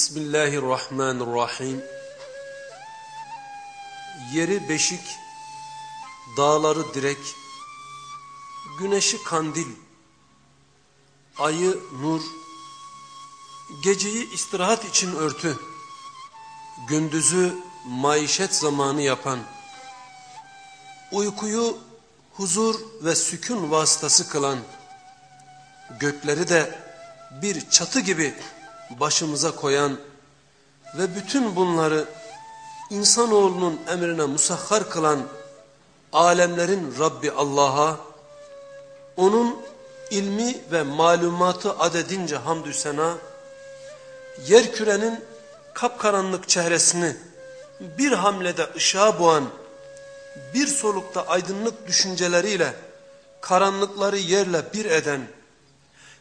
Bismillahirrahmanirrahim. Yeri beşik, dağları direk, güneşi kandil, ayı nur, geceyi istirahat için örtü, gündüzü maişet zamanı yapan, uykuyu huzur ve sükun vasıtası kılan, gökleri de bir çatı gibi başımıza koyan ve bütün bunları insanoğlunun emrine musahhar kılan alemlerin Rabbi Allah'a, onun ilmi ve malumatı adedince hamdü sena, yer kürenin kapkaranlık çehresini bir hamlede ışığa boğan, bir solukta aydınlık düşünceleriyle karanlıkları yerle bir eden,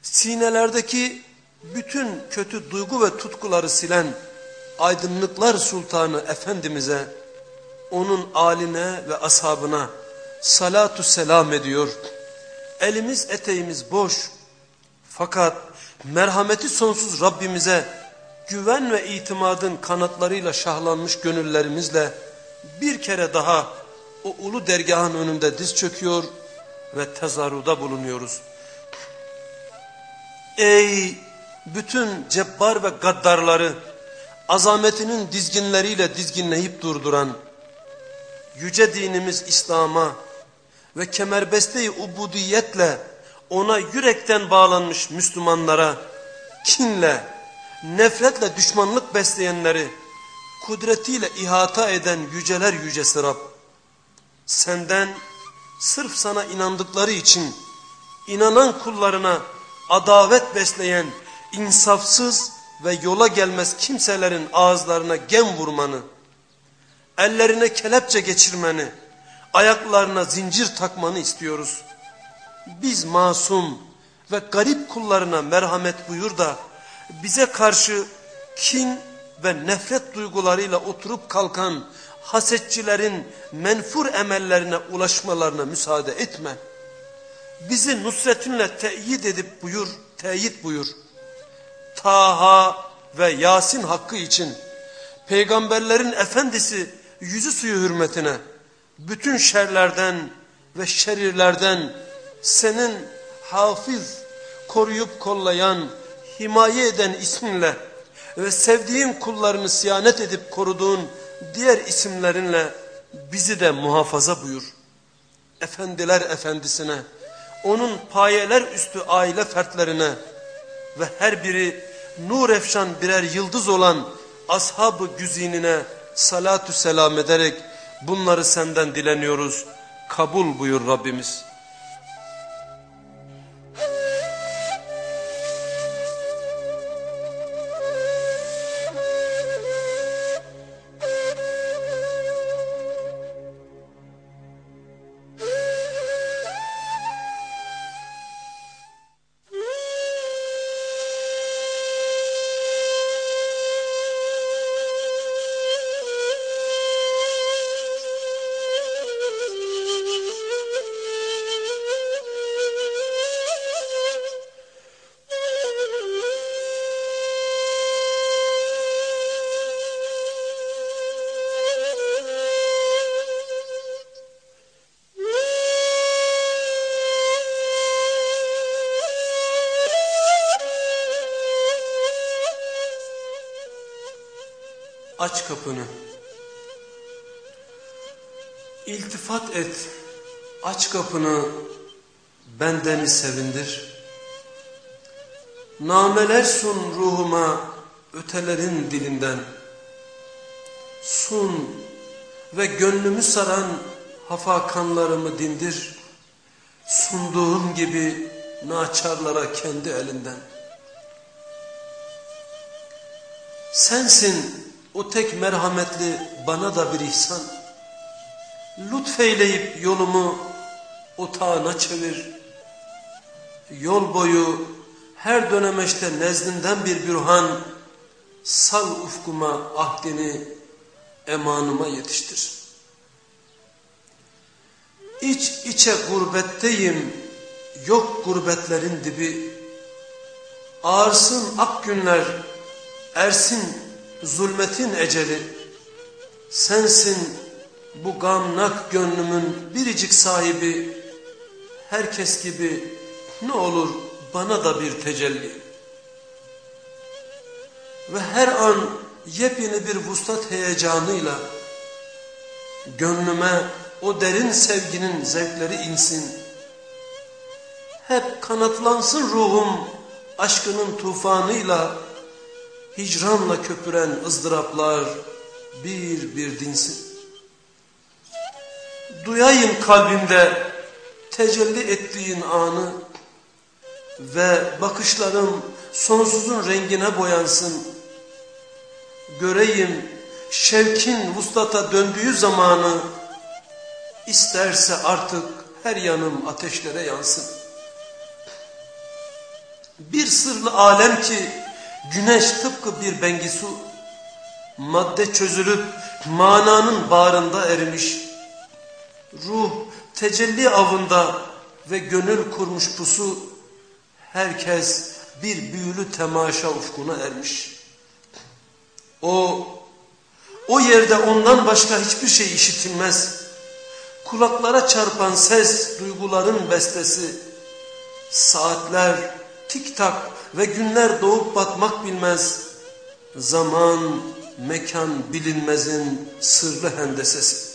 sinelerdeki bütün kötü duygu ve tutkuları silen aydınlıklar sultanı Efendimiz'e, onun aline ve ashabına salatu selam ediyor. Elimiz eteğimiz boş fakat merhameti sonsuz Rabbimize güven ve itimadın kanatlarıyla şahlanmış gönüllerimizle bir kere daha o ulu dergahın önünde diz çöküyor ve tezarruda bulunuyoruz. Ey bütün cebbar ve gaddarları azametinin dizginleriyle dizginleyip durduran yüce dinimiz İslam'a ve kemerbeste-i ubudiyetle ona yürekten bağlanmış Müslümanlara kinle, nefretle düşmanlık besleyenleri kudretiyle ihata eden yüceler yücesi Rab. Senden sırf sana inandıkları için inanan kullarına adavet besleyen insafsız ve yola gelmez kimselerin ağızlarına gem vurmanı, ellerine kelepçe geçirmeni, ayaklarına zincir takmanı istiyoruz. Biz masum, ve garip kullarına merhamet buyur da bize karşı kin ve nefret duygularıyla oturup kalkan hasetçilerin menfur emellerine ulaşmalarına müsaade etme. Bizi nusretinle teyit edip buyur, teyit buyur. Taha ve Yasin hakkı için peygamberlerin efendisi yüzü suyu hürmetine bütün şerlerden ve şerirlerden senin hafız, koruyup kollayan, himaye eden isminle ve sevdiğin kullarını siyanet edip koruduğun diğer isimlerinle bizi de muhafaza buyur. Efendiler efendisine, onun payeler üstü aile fertlerine ve her biri nur efşan birer yıldız olan ashab-ı güzinine salatü selam ederek bunları senden dileniyoruz. Kabul buyur Rabbimiz. Kapını. İltifat et. Aç kapını. Bendeni sevindir. Nameler sun ruhuma ötelerin dilinden. Sun ve gönlümü saran hafakanlarımı dindir. Sunduğum gibi naçarlara kendi elinden. Sensin o tek merhametli bana da bir ihsan. Lütfeyleyip yolumu otağına çevir. Yol boyu her dönemeçte nezdinden bir bürhan, sal ufkuma ahdini emanıma yetiştir. İç içe gurbetteyim, yok gurbetlerin dibi. Ağırsın ak günler, ersin zulmetin eceli, sensin bu gamnak gönlümün biricik sahibi, herkes gibi ne olur bana da bir tecelli. Ve her an yepyeni bir vuslat heyecanıyla, gönlüme o derin sevginin zevkleri insin. Hep kanatlansın ruhum aşkının tufanıyla, hicranla köpüren ızdıraplar bir bir dinsin. Duyayım kalbimde tecelli ettiğin anı ve bakışlarım sonsuzun rengine boyansın. Göreyim şevkin vuslata döndüğü zamanı, isterse artık her yanım ateşlere yansın. Bir sırlı alem ki Güneş tıpkı bir bengisu, madde çözülüp mananın bağrında erimiş. Ruh tecelli avında ve gönül kurmuş pusu, herkes bir büyülü temaşa ufkuna ermiş. O, o yerde ondan başka hiçbir şey işitilmez. Kulaklara çarpan ses, duyguların bestesi, saatler tik tak ve günler doğup batmak bilmez. Zaman, mekan bilinmezin sırlı hendesesi.